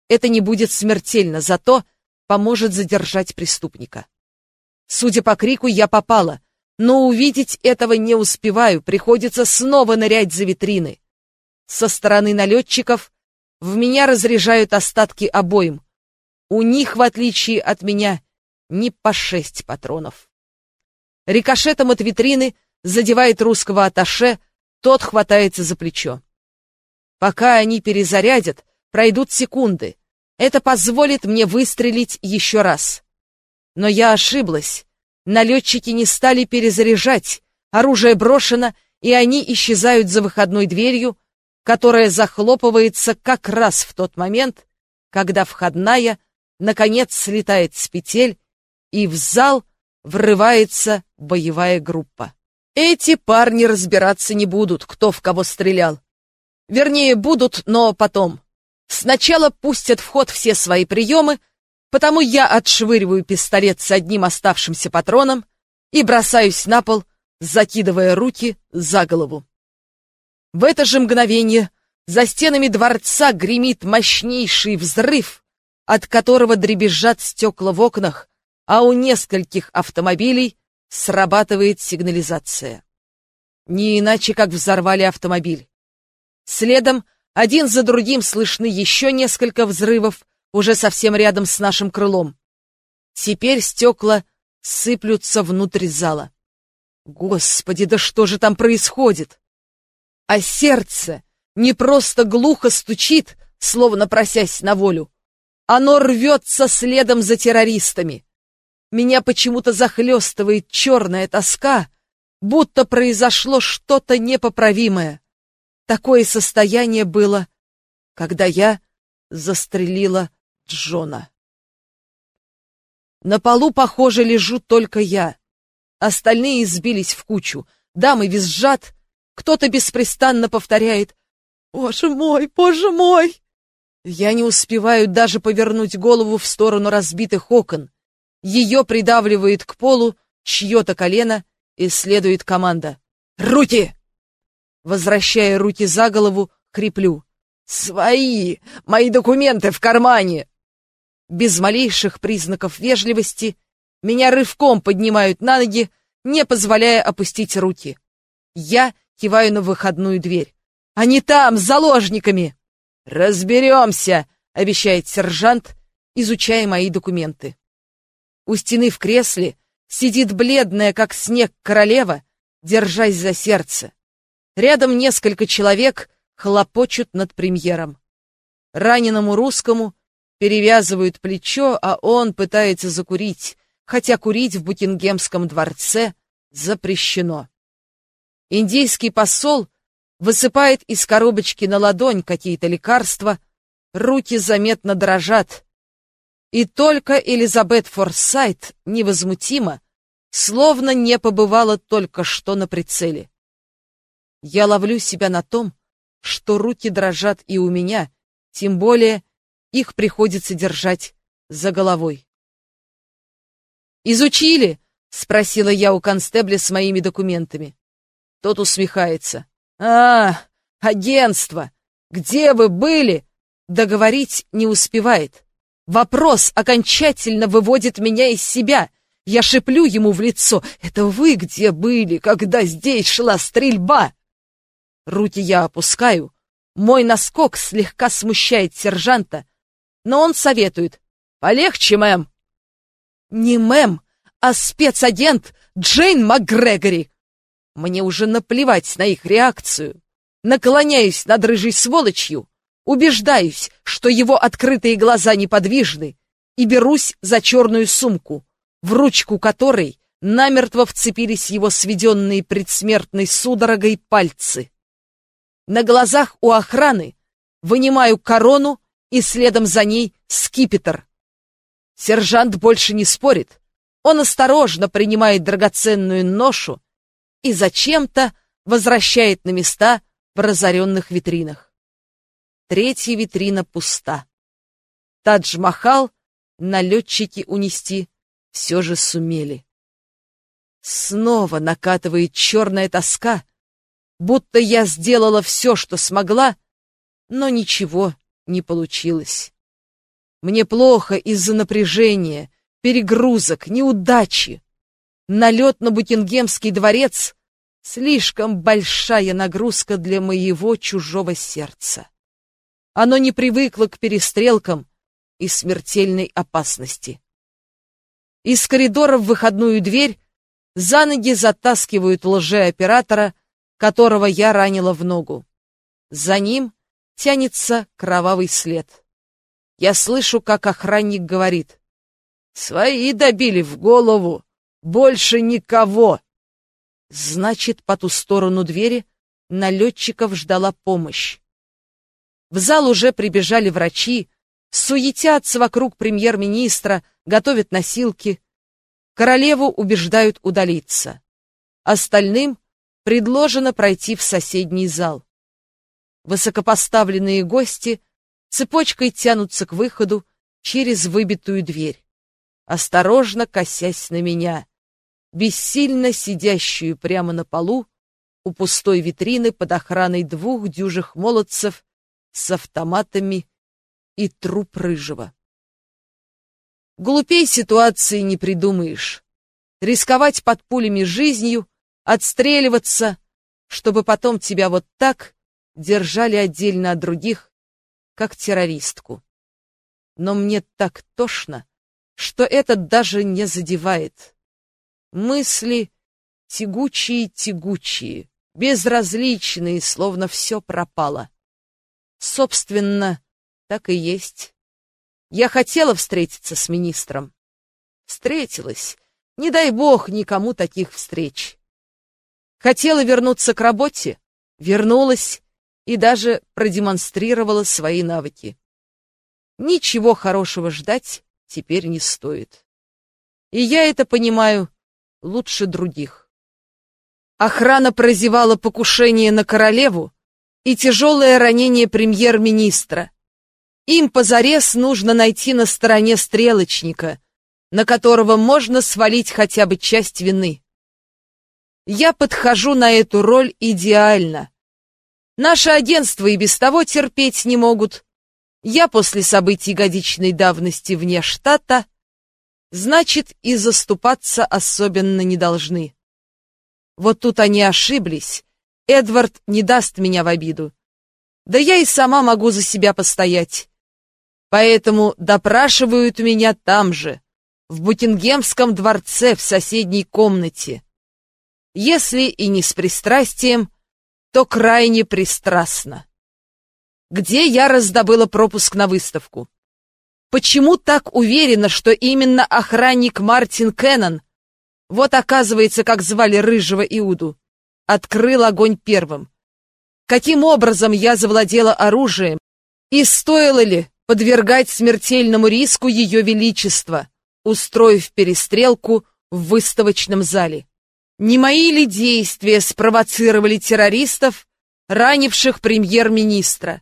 это не будет смертельно, зато поможет задержать преступника. Судя по крику, я попала, но увидеть этого не успеваю, приходится снова нырять за витрины. Со стороны налетчиков в меня разряжают остатки обоим. У них, в отличие от меня, не по шесть патронов. Рикошетом от витрины задевает русского аташе, тот хватается за плечо. Пока они перезарядят, пройдут секунды. Это позволит мне выстрелить еще раз. Но я ошиблась. Налетчики не стали перезаряжать, оружие брошено, и они исчезают за выходной дверью, которая захлопывается как раз в тот момент, когда входная, наконец, слетает с петель, и в зал врывается боевая группа. Эти парни разбираться не будут, кто в кого стрелял. Вернее, будут, но потом. Сначала пустят в ход все свои приемы, потому я отшвыриваю пистолет с одним оставшимся патроном и бросаюсь на пол, закидывая руки за голову. В это же мгновение за стенами дворца гремит мощнейший взрыв, от которого дребезжат стекла в окнах, а у нескольких автомобилей срабатывает сигнализация. Не иначе, как взорвали автомобиль. Следом один за другим слышны еще несколько взрывов, уже совсем рядом с нашим крылом. Теперь стекла сыплются внутрь зала. Господи, да что же там происходит? А сердце не просто глухо стучит, словно просясь на волю. Оно рвется следом за террористами. Меня почему-то захлестывает черная тоска, будто произошло что-то непоправимое. Такое состояние было, когда я застрелила Джона. На полу, похоже, лежу только я. Остальные сбились в кучу. Дамы визжат, кто-то беспрестанно повторяет «Боже мой, боже мой!» Я не успеваю даже повернуть голову в сторону разбитых окон. Ее придавливает к полу чье-то колено, и следует команда «Руки!» Возвращая руки за голову, хриплю. «Свои! Мои документы в кармане!» Без малейших признаков вежливости меня рывком поднимают на ноги, не позволяя опустить руки. Я киваю на выходную дверь. «Они там, с заложниками!» «Разберемся!» — обещает сержант, изучая мои документы. У стены в кресле сидит бледная, как снег, королева, держась за сердце. Рядом несколько человек хлопочут над премьером. Раненому русскому перевязывают плечо, а он пытается закурить, хотя курить в Букингемском дворце запрещено. Индийский посол высыпает из коробочки на ладонь какие-то лекарства, руки заметно дрожат. И только Элизабет Форсайт невозмутимо, словно не побывала только что на прицеле. Я ловлю себя на том, что руки дрожат и у меня, тем более их приходится держать за головой. «Изучили?» — спросила я у констебля с моими документами. Тот усмехается. «А, агентство! Где вы были?» Договорить не успевает. Вопрос окончательно выводит меня из себя. Я шеплю ему в лицо. «Это вы где были, когда здесь шла стрельба?» Руки я опускаю. Мой наскок слегка смущает сержанта, но он советует. «Полегче, мэм!» «Не мэм, а спецагент Джейн МакГрегори!» Мне уже наплевать на их реакцию. Наклоняюсь над рыжей сволочью, убеждаюсь, что его открытые глаза неподвижны, и берусь за черную сумку, в ручку которой намертво вцепились его сведенные предсмертной судорогой пальцы. На глазах у охраны вынимаю корону и следом за ней скипетр. Сержант больше не спорит. Он осторожно принимает драгоценную ношу и зачем-то возвращает на места в разоренных витринах. Третья витрина пуста. Тадж-Махал налетчики унести все же сумели. Снова накатывает черная тоска, будто я сделала все, что смогла, но ничего не получилось. Мне плохо из-за напряжения, перегрузок, неудачи. Налет на Букингемский дворец — слишком большая нагрузка для моего чужого сердца. Оно не привыкло к перестрелкам и смертельной опасности. Из коридора в выходную дверь За ноги затаскивают лжеоператора, которого я ранила в ногу. За ним тянется кровавый след. Я слышу, как охранник говорит. «Свои добили в голову! Больше никого!» Значит, по ту сторону двери налетчиков ждала помощь. В зал уже прибежали врачи, суетятся вокруг премьер-министра, готовят носилки. Королеву убеждают удалиться. Остальным предложено пройти в соседний зал. Высокопоставленные гости цепочкой тянутся к выходу через выбитую дверь, осторожно косясь на меня, бессильно сидящую прямо на полу у пустой витрины под охраной двух дюжих молодцев с автоматами и труп рыжего. Глупей ситуации не придумаешь. Рисковать под пулями жизнью, отстреливаться, чтобы потом тебя вот так держали отдельно от других, как террористку. Но мне так тошно, что это даже не задевает. Мысли тягучие-тягучие, безразличные, словно все пропало. Собственно, так и есть. Я хотела встретиться с министром. Встретилась. Не дай бог никому таких встреч. Хотела вернуться к работе. Вернулась и даже продемонстрировала свои навыки. Ничего хорошего ждать теперь не стоит. И я это понимаю лучше других. Охрана прозевала покушение на королеву и тяжелое ранение премьер-министра. Им позарез нужно найти на стороне стрелочника, на которого можно свалить хотя бы часть вины. Я подхожу на эту роль идеально. Наше агентство и без того терпеть не могут. Я после событий годичной давности вне штата, значит, и заступаться особенно не должны. Вот тут они ошиблись. Эдвард не даст меня в обиду. Да я и сама могу за себя постоять. Поэтому допрашивают меня там же, в Букингемском дворце в соседней комнате. Если и не с пристрастием, то крайне пристрастно. Где я раздобыла пропуск на выставку? Почему так уверена, что именно охранник Мартин Кеннон, вот оказывается, как звали рыжего Иуду, открыл огонь первым? Каким образом я завладела оружием? И стоило ли подвергать смертельному риску ее величество, устроив перестрелку в выставочном зале. Не мои ли действия спровоцировали террористов, ранивших премьер-министра?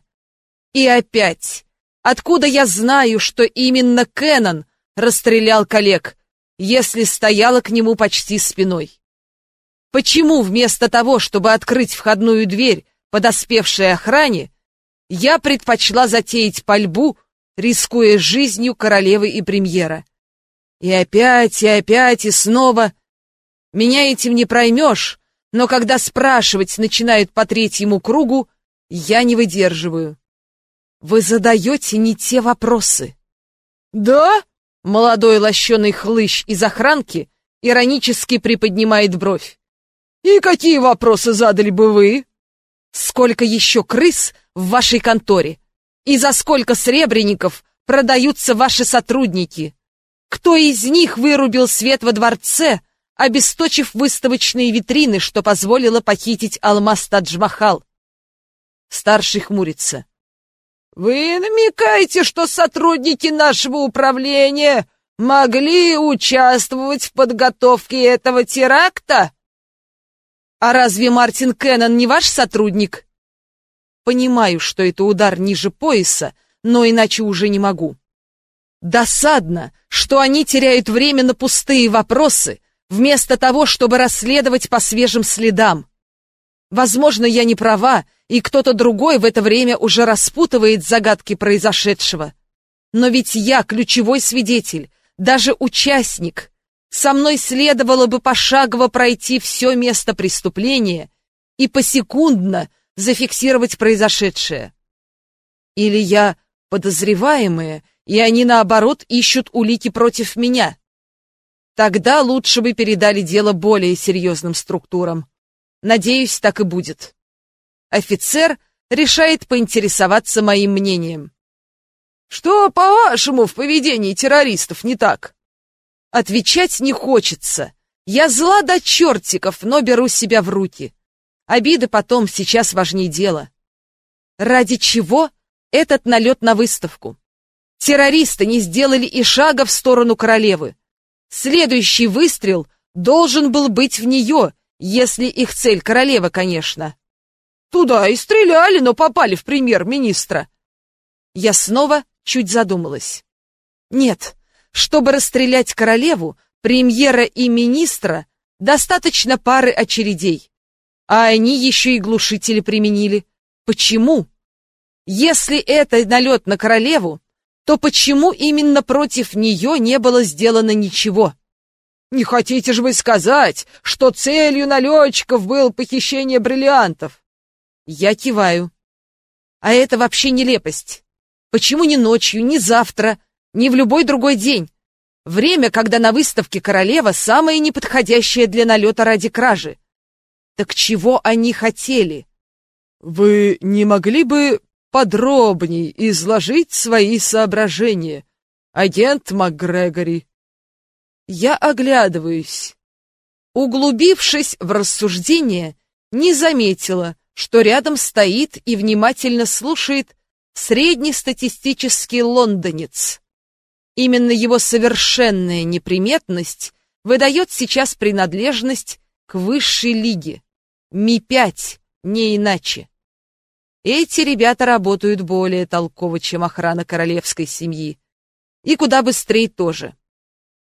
И опять, откуда я знаю, что именно Кеннон расстрелял коллег, если стояла к нему почти спиной? Почему вместо того, чтобы открыть входную дверь подоспевшей охране, я предпочла затеять пальбу, рискуя жизнью королевы и премьера. И опять, и опять, и снова. Меня этим не проймешь, но когда спрашивать начинают по третьему кругу, я не выдерживаю. Вы задаете не те вопросы. Да? Молодой лощеный хлыщ из охранки иронически приподнимает бровь. И какие вопросы задали бы вы? Сколько еще крыс в вашей конторе? И за сколько сребреников продаются ваши сотрудники? Кто из них вырубил свет во дворце, обесточив выставочные витрины, что позволило похитить алмаз Тадж-Махал? Старший хмурится. Вы намекаете, что сотрудники нашего управления могли участвовать в подготовке этого теракта? А разве Мартин Кеннон не ваш сотрудник? Понимаю, что это удар ниже пояса, но иначе уже не могу. Досадно, что они теряют время на пустые вопросы, вместо того, чтобы расследовать по свежим следам. Возможно, я не права, и кто-то другой в это время уже распутывает загадки произошедшего. Но ведь я ключевой свидетель, даже участник. Со мной следовало бы пошагово пройти все место преступления и посекундно зафиксировать произошедшее. Или я подозреваемая, и они, наоборот, ищут улики против меня. Тогда лучше бы передали дело более серьезным структурам. Надеюсь, так и будет. Офицер решает поинтересоваться моим мнением. Что, по-вашему, в поведении террористов не так? Отвечать не хочется. Я зла до чертиков, но беру себя в руки. Обиды потом, сейчас важнее дела. Ради чего этот налет на выставку? Террористы не сделали и шага в сторону королевы. Следующий выстрел должен был быть в нее, если их цель королева, конечно. Туда и стреляли, но попали в премьер-министра. Я снова чуть задумалась. Нет, чтобы расстрелять королеву, премьера и министра, достаточно пары очередей. А они еще и глушители применили. Почему? Если это налет на королеву, то почему именно против нее не было сделано ничего? Не хотите же вы сказать, что целью налетчиков было похищение бриллиантов? Я киваю. А это вообще нелепость. Почему не ночью, не завтра, не в любой другой день? Время, когда на выставке королева самое неподходящее для налета ради кражи. Так чего они хотели? Вы не могли бы подробней изложить свои соображения, агент МакГрегори? Я оглядываюсь. Углубившись в рассуждение, не заметила, что рядом стоит и внимательно слушает среднестатистический лондонец. Именно его совершенная неприметность выдает сейчас принадлежность к высшей лиге. Ми-5, не иначе. Эти ребята работают более толково, чем охрана королевской семьи. И куда быстрее тоже.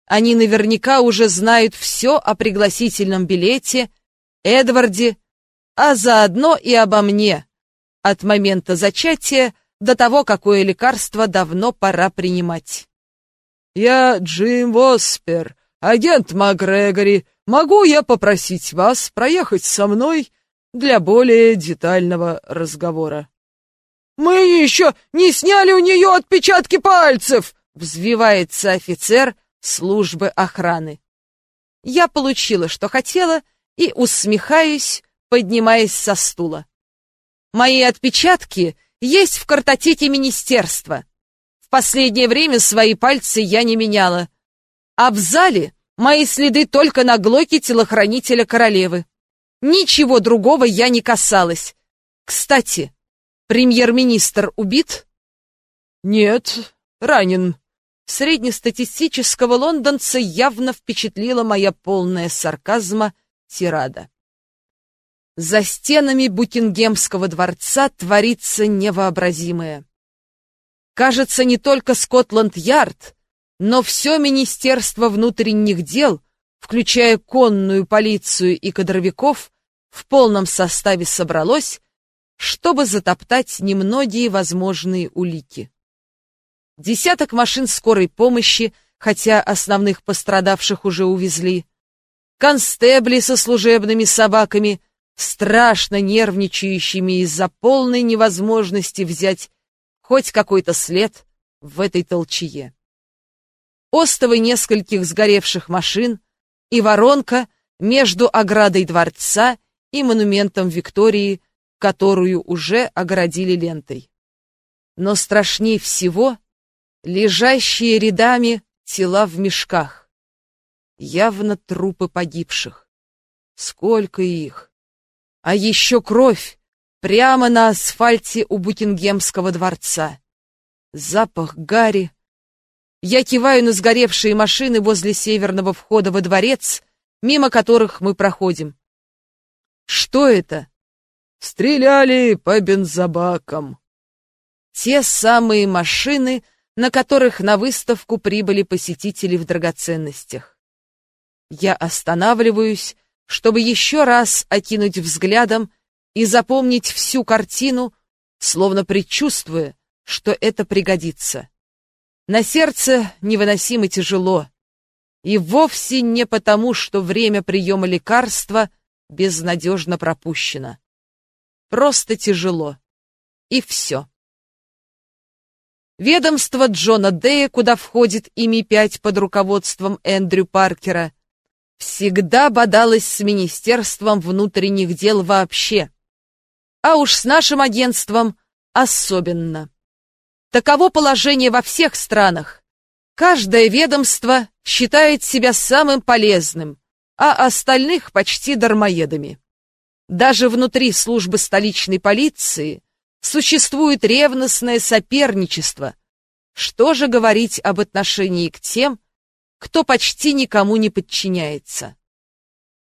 Они наверняка уже знают все о пригласительном билете, Эдварде, а заодно и обо мне, от момента зачатия до того, какое лекарство давно пора принимать. «Я Джим Воспер, агент МакГрегори. Могу я попросить вас проехать со мной для более детального разговора?» «Мы еще не сняли у нее отпечатки пальцев!» — взвивается офицер службы охраны. Я получила, что хотела, и усмехаюсь, поднимаясь со стула. Мои отпечатки есть в картотеке министерства. В последнее время свои пальцы я не меняла. А в зале мои следы только на глоке телохранителя королевы. Ничего другого я не касалась. Кстати, премьер-министр убит? Нет, ранен. Среднестатистического лондонца явно впечатлила моя полная сарказма тирада. За стенами Букингемского дворца творится невообразимое. Кажется, не только Скотланд-Ярд, но все Министерство внутренних дел, включая конную полицию и кадровиков, в полном составе собралось, чтобы затоптать немногие возможные улики. Десяток машин скорой помощи, хотя основных пострадавших уже увезли, констебли со служебными собаками — страшно нервничающими из-за полной невозможности взять хоть какой-то след в этой толчье. Остовы нескольких сгоревших машин и воронка между оградой дворца и монументом Виктории, которую уже огородили лентой. Но страшней всего лежащие рядами тела в мешках. Явно трупы погибших. Сколько их! А еще кровь прямо на асфальте у Букингемского дворца. Запах гари. Я киваю на сгоревшие машины возле северного входа во дворец, мимо которых мы проходим. Что это? Стреляли по бензобакам. Те самые машины, на которых на выставку прибыли посетители в драгоценностях. Я останавливаюсь, чтобы еще раз окинуть взглядом и запомнить всю картину, словно предчувствуя, что это пригодится. На сердце невыносимо тяжело, и вовсе не потому, что время приема лекарства безнадежно пропущено. Просто тяжело. И все. ведомство Джона Дэя, куда входит и Ми-5 под руководством Эндрю Паркера, всегда бодалось с Министерством внутренних дел вообще. А уж с нашим агентством особенно. Таково положение во всех странах. Каждое ведомство считает себя самым полезным, а остальных почти дармоедами. Даже внутри службы столичной полиции существует ревностное соперничество. Что же говорить об отношении к тем, кто почти никому не подчиняется?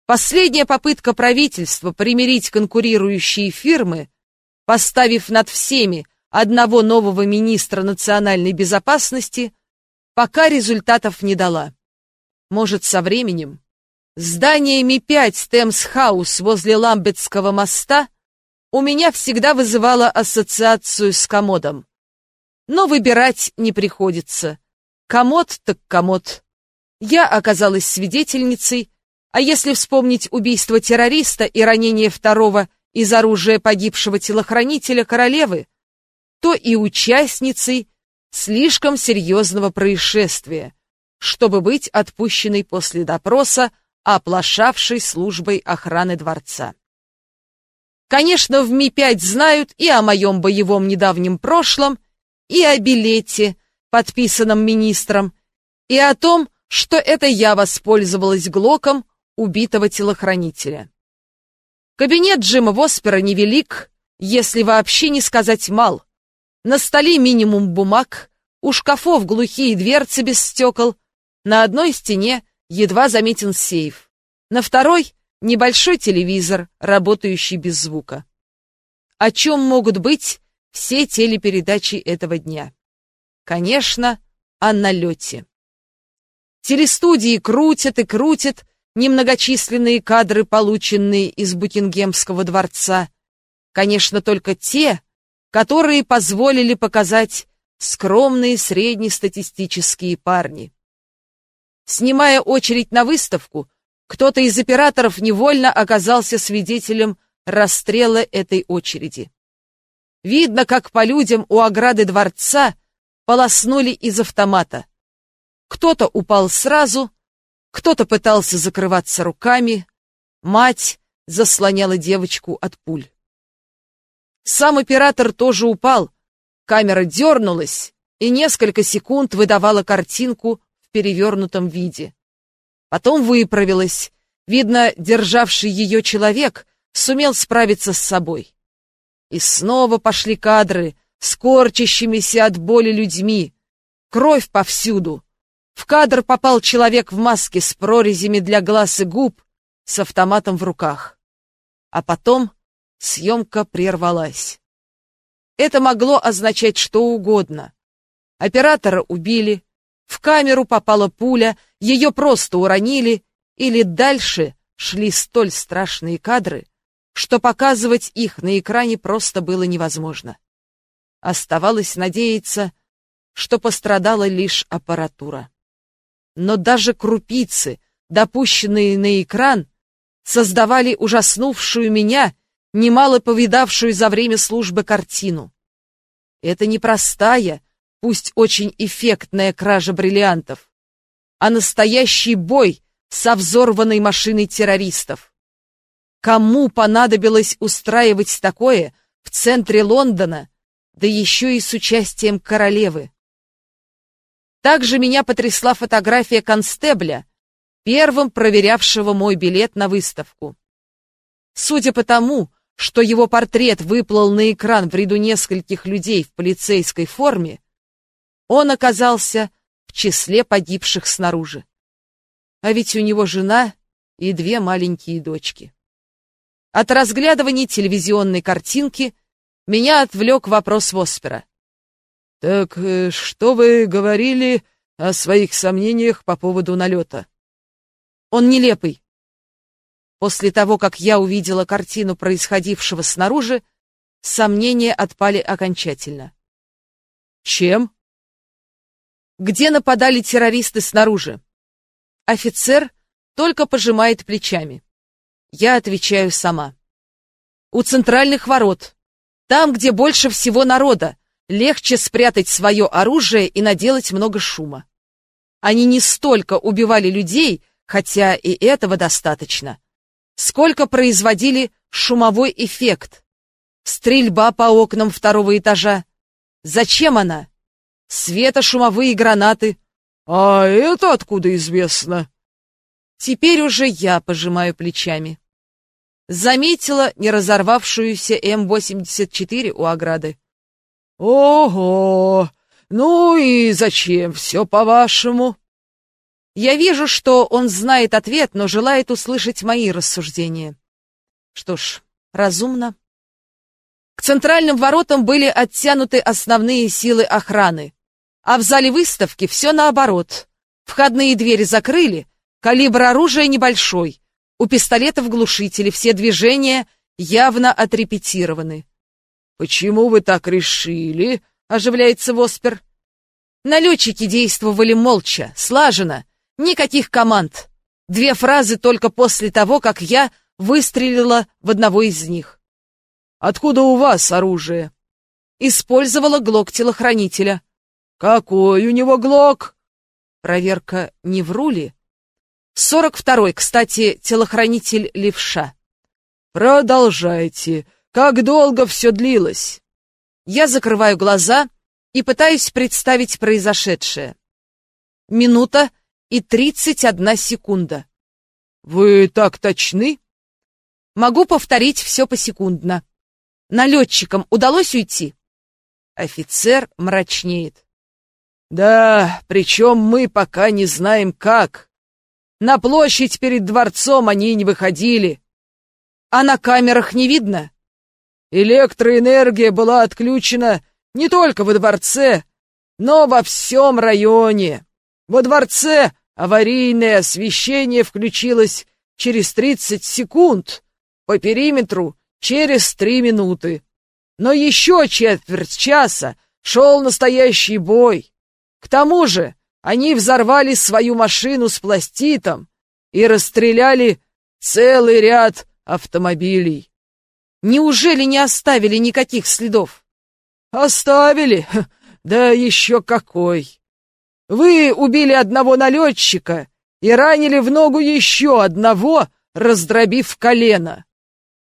Последняя попытка правительства примирить конкурирующие фирмы, поставив над всеми одного нового министра национальной безопасности, пока результатов не дала. Может, со временем? Здание МИ-5 Темс-хаус возле Ламбетского моста у меня всегда вызывало ассоциацию с комодом. Но выбирать не приходится. Комод так комод. Я оказалась свидетельницей, а если вспомнить убийство террориста и ранение второго из оружия погибшего телохранителя королевы, то и участницей слишком серьезного происшествия, чтобы быть отпущенной после допроса оплошавшей службой охраны дворца. Конечно, в Ми-5 знают и о моем боевом недавнем прошлом, и о билете, подписанном министром, и о том, что это я воспользовалась глоком убитого телохранителя. Кабинет Джима Воспера невелик, если вообще не сказать мал. На столе минимум бумаг, у шкафов глухие дверцы без стекол, на одной стене едва заметен сейф. На второй — небольшой телевизор, работающий без звука. О чем могут быть все телепередачи этого дня? Конечно, о налете. Телестудии крутят и крутят немногочисленные кадры, полученные из Букингемского дворца. Конечно, только те, которые позволили показать скромные среднестатистические парни. Снимая очередь на выставку, кто-то из операторов невольно оказался свидетелем расстрела этой очереди. Видно, как по людям у ограды дворца полоснули из автомата. Кто-то упал сразу, кто-то пытался закрываться руками, мать заслоняла девочку от пуль. Сам оператор тоже упал, камера дернулась и несколько секунд выдавала картинку перевернутом виде. Потом выправилась. Видно, державший ее человек сумел справиться с собой. И снова пошли кадры с корчащимися от боли людьми. Кровь повсюду. В кадр попал человек в маске с прорезями для глаз и губ, с автоматом в руках. А потом съемка прервалась. Это могло означать что угодно. Оператора убили, в камеру попала пуля, ее просто уронили, или дальше шли столь страшные кадры, что показывать их на экране просто было невозможно. Оставалось надеяться, что пострадала лишь аппаратура. Но даже крупицы, допущенные на экран, создавали ужаснувшую меня, немало повидавшую за время службы картину. Это непростая, пусть очень эффектная кража бриллиантов, а настоящий бой со взорванной машиной террористов. Кому понадобилось устраивать такое в центре Лондона, да еще и с участием королевы? Также меня потрясла фотография констебля, первым проверявшего мой билет на выставку. Судя по тому, что его портрет выплыл на экран в ряду нескольких людей в полицейской форме, он оказался в числе погибших снаружи. А ведь у него жена и две маленькие дочки. От разглядывания телевизионной картинки меня отвлек вопрос Воспера. «Так э, что вы говорили о своих сомнениях по поводу налета?» «Он нелепый». После того, как я увидела картину происходившего снаружи, сомнения отпали окончательно. «Чем?» Где нападали террористы снаружи. Офицер только пожимает плечами. Я отвечаю сама. У центральных ворот, там, где больше всего народа, легче спрятать свое оружие и наделать много шума. Они не столько убивали людей, хотя и этого достаточно, сколько производили шумовой эффект. Стрельба по окнам второго этажа. Зачем она? Светошумовые гранаты. А это откуда известно? Теперь уже я пожимаю плечами. Заметила не разорвавшуюся М-84 у ограды. Ого! Ну и зачем все по-вашему? Я вижу, что он знает ответ, но желает услышать мои рассуждения. Что ж, разумно. К центральным воротам были оттянуты основные силы охраны, а в зале выставки все наоборот. Входные двери закрыли, калибр оружия небольшой, у пистолетов глушители, все движения явно отрепетированы. «Почему вы так решили?» — оживляется Воспер. Налетчики действовали молча, слаженно, никаких команд. Две фразы только после того, как я выстрелила в одного из них. Откуда у вас оружие? Использовала глок телохранителя. Какой у него глок? Проверка не вру ли? Сорок второй, кстати, телохранитель левша. Продолжайте. Как долго все длилось? Я закрываю глаза и пытаюсь представить произошедшее. Минута и тридцать одна секунда. Вы так точны? Могу повторить все посекундно. Налетчикам удалось уйти? Офицер мрачнеет. Да, причем мы пока не знаем как. На площадь перед дворцом они не выходили. А на камерах не видно? Электроэнергия была отключена не только во дворце, но во всем районе. Во дворце аварийное освещение включилось через 30 секунд. По периметру через три минуты. Но еще четверть часа шел настоящий бой. К тому же они взорвали свою машину с пластитом и расстреляли целый ряд автомобилей. Неужели не оставили никаких следов? Оставили? Да еще какой! Вы убили одного налетчика и ранили в ногу еще одного, раздробив колено.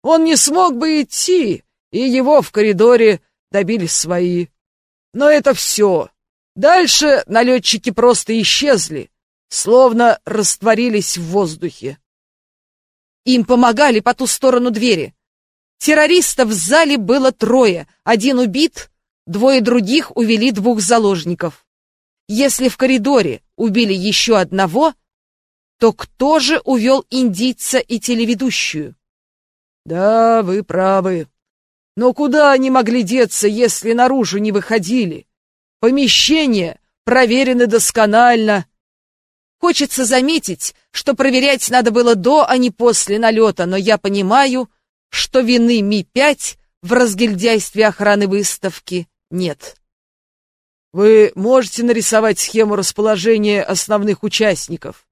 Он не смог бы идти, и его в коридоре добили свои. Но это все. Дальше налетчики просто исчезли, словно растворились в воздухе. Им помогали по ту сторону двери. Террористов в зале было трое, один убит, двое других увели двух заложников. Если в коридоре убили еще одного, то кто же увел индийца и телеведущую? Да, вы правы. Но куда они могли деться, если наружу не выходили? Помещения проверены досконально. Хочется заметить, что проверять надо было до, а не после налета, но я понимаю, что вины Ми-5 в разгильдяйстве охраны выставки нет. Вы можете нарисовать схему расположения основных участников?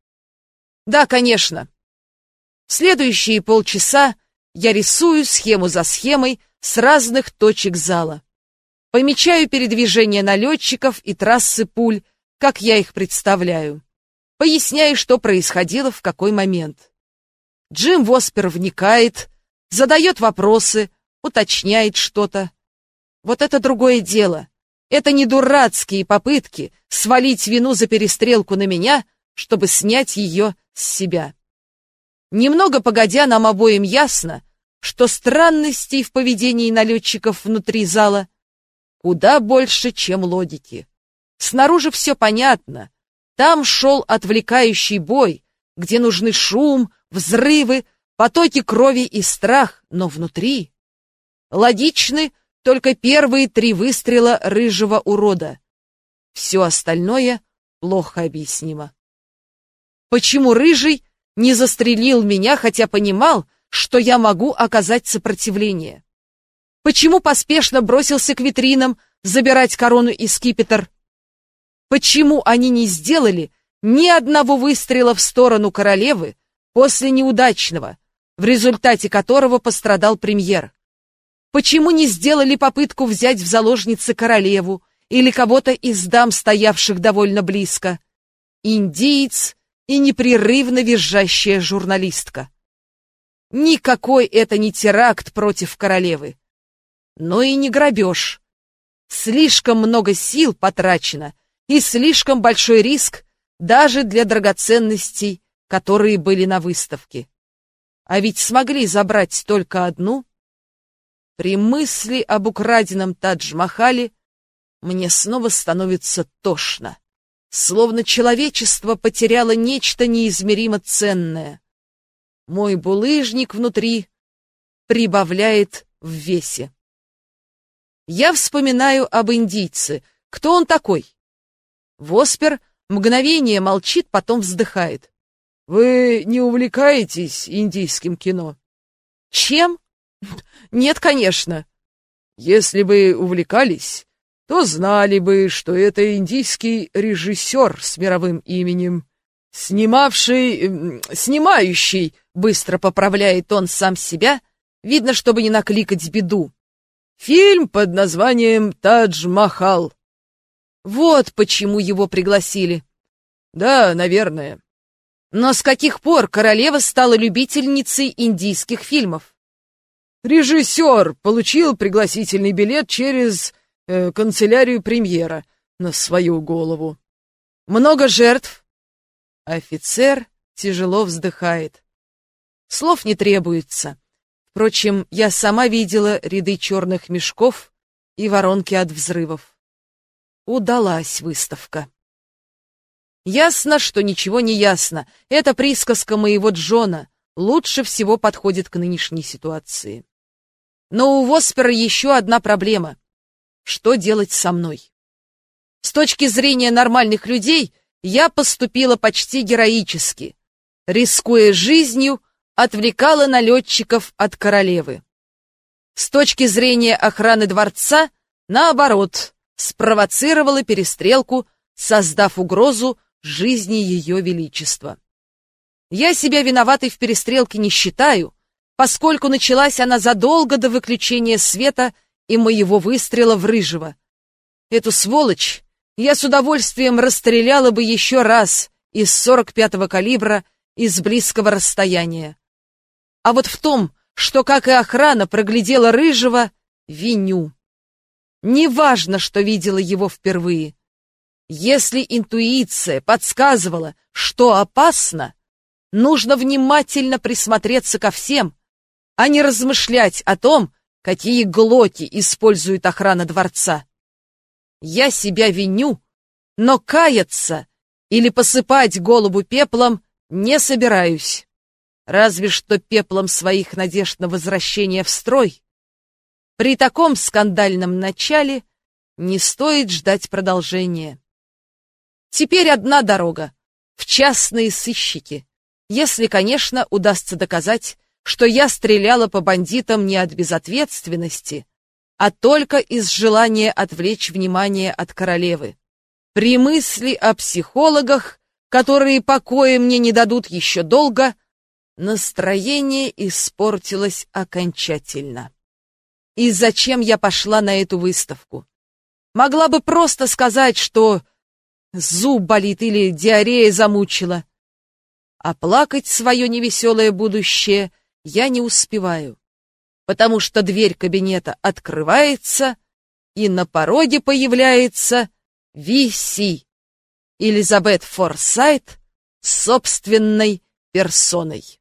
Да, конечно. В следующие полчаса я рисую схему за схемой с разных точек зала. Помечаю передвижение налетчиков и трассы пуль, как я их представляю. Поясняю, что происходило в какой момент. Джим Воспер вникает, задает вопросы, уточняет что-то. Вот это другое дело. Это не дурацкие попытки свалить вину за перестрелку на меня, чтобы снять ее с себя. Немного погодя, нам обоим ясно, что странностей в поведении налетчиков внутри зала куда больше, чем логики. Снаружи все понятно. Там шел отвлекающий бой, где нужны шум, взрывы, потоки крови и страх, но внутри... Логичны только первые три выстрела рыжего урода. Все остальное плохо объяснимо. Почему рыжий не застрелил меня, хотя понимал, что я могу оказать сопротивление? Почему поспешно бросился к витринам забирать корону и скипетр? Почему они не сделали ни одного выстрела в сторону королевы после неудачного, в результате которого пострадал премьер? Почему не сделали попытку взять в заложницы королеву или кого-то из дам, стоявших довольно близко? Индиец и непрерывно визжащая журналистка. Никакой это не теракт против королевы. Но и не грабеж. Слишком много сил потрачено и слишком большой риск даже для драгоценностей, которые были на выставке. А ведь смогли забрать только одну. При мысли об украденном Тадж-Махале мне снова становится тошно, словно человечество потеряло нечто неизмеримо ценное. Мой булыжник внутри прибавляет в весе. Я вспоминаю об индийце. Кто он такой? Воспер мгновение молчит, потом вздыхает. Вы не увлекаетесь индийским кино? Чем? Нет, конечно. Если бы увлекались, то знали бы, что это индийский режиссер с мировым именем, снимавший... снимающий, быстро поправляет он сам себя, видно, чтобы не накликать беду. Фильм под названием «Тадж-Махал». Вот почему его пригласили. Да, наверное. Но с каких пор королева стала любительницей индийских фильмов? Режиссер получил пригласительный билет через э, канцелярию премьера на свою голову. Много жертв? Офицер тяжело вздыхает. Слов не требуется. Впрочем, я сама видела ряды черных мешков и воронки от взрывов. Удалась выставка. Ясно, что ничего не ясно. Это присказка моего Джона лучше всего подходит к нынешней ситуации. Но у Воспера еще одна проблема. Что делать со мной? С точки зрения нормальных людей, я поступила почти героически. Рискуя жизнью, отвлекала налетчиков от королевы. С точки зрения охраны дворца, наоборот, спровоцировала перестрелку, создав угрозу жизни ее величества. Я себя виноватой в перестрелке не считаю, поскольку началась она задолго до выключения света и моего выстрела в Рыжего. Эту сволочь я с удовольствием расстреляла бы еще раз из 45-го калибра из близкого расстояния. А вот в том, что, как и охрана, проглядела Рыжего, виню. Неважно, что видела его впервые. Если интуиция подсказывала, что опасно, нужно внимательно присмотреться ко всем, а не размышлять о том, какие глоки использует охрана дворца. Я себя виню, но каяться или посыпать голову пеплом не собираюсь разве что пеплом своих надежд на возвращение в строй. При таком скандальном начале не стоит ждать продолжения. Теперь одна дорога — в частные сыщики, если, конечно, удастся доказать, что я стреляла по бандитам не от безответственности, а только из желания отвлечь внимание от королевы. При мысли о психологах, которые покоя мне не дадут еще долго, Настроение испортилось окончательно. И зачем я пошла на эту выставку? Могла бы просто сказать, что зуб болит или диарея замучила. А плакать свое невеселое будущее я не успеваю, потому что дверь кабинета открывается, и на пороге появляется Виси, Элизабет Форсайт собственной персоной.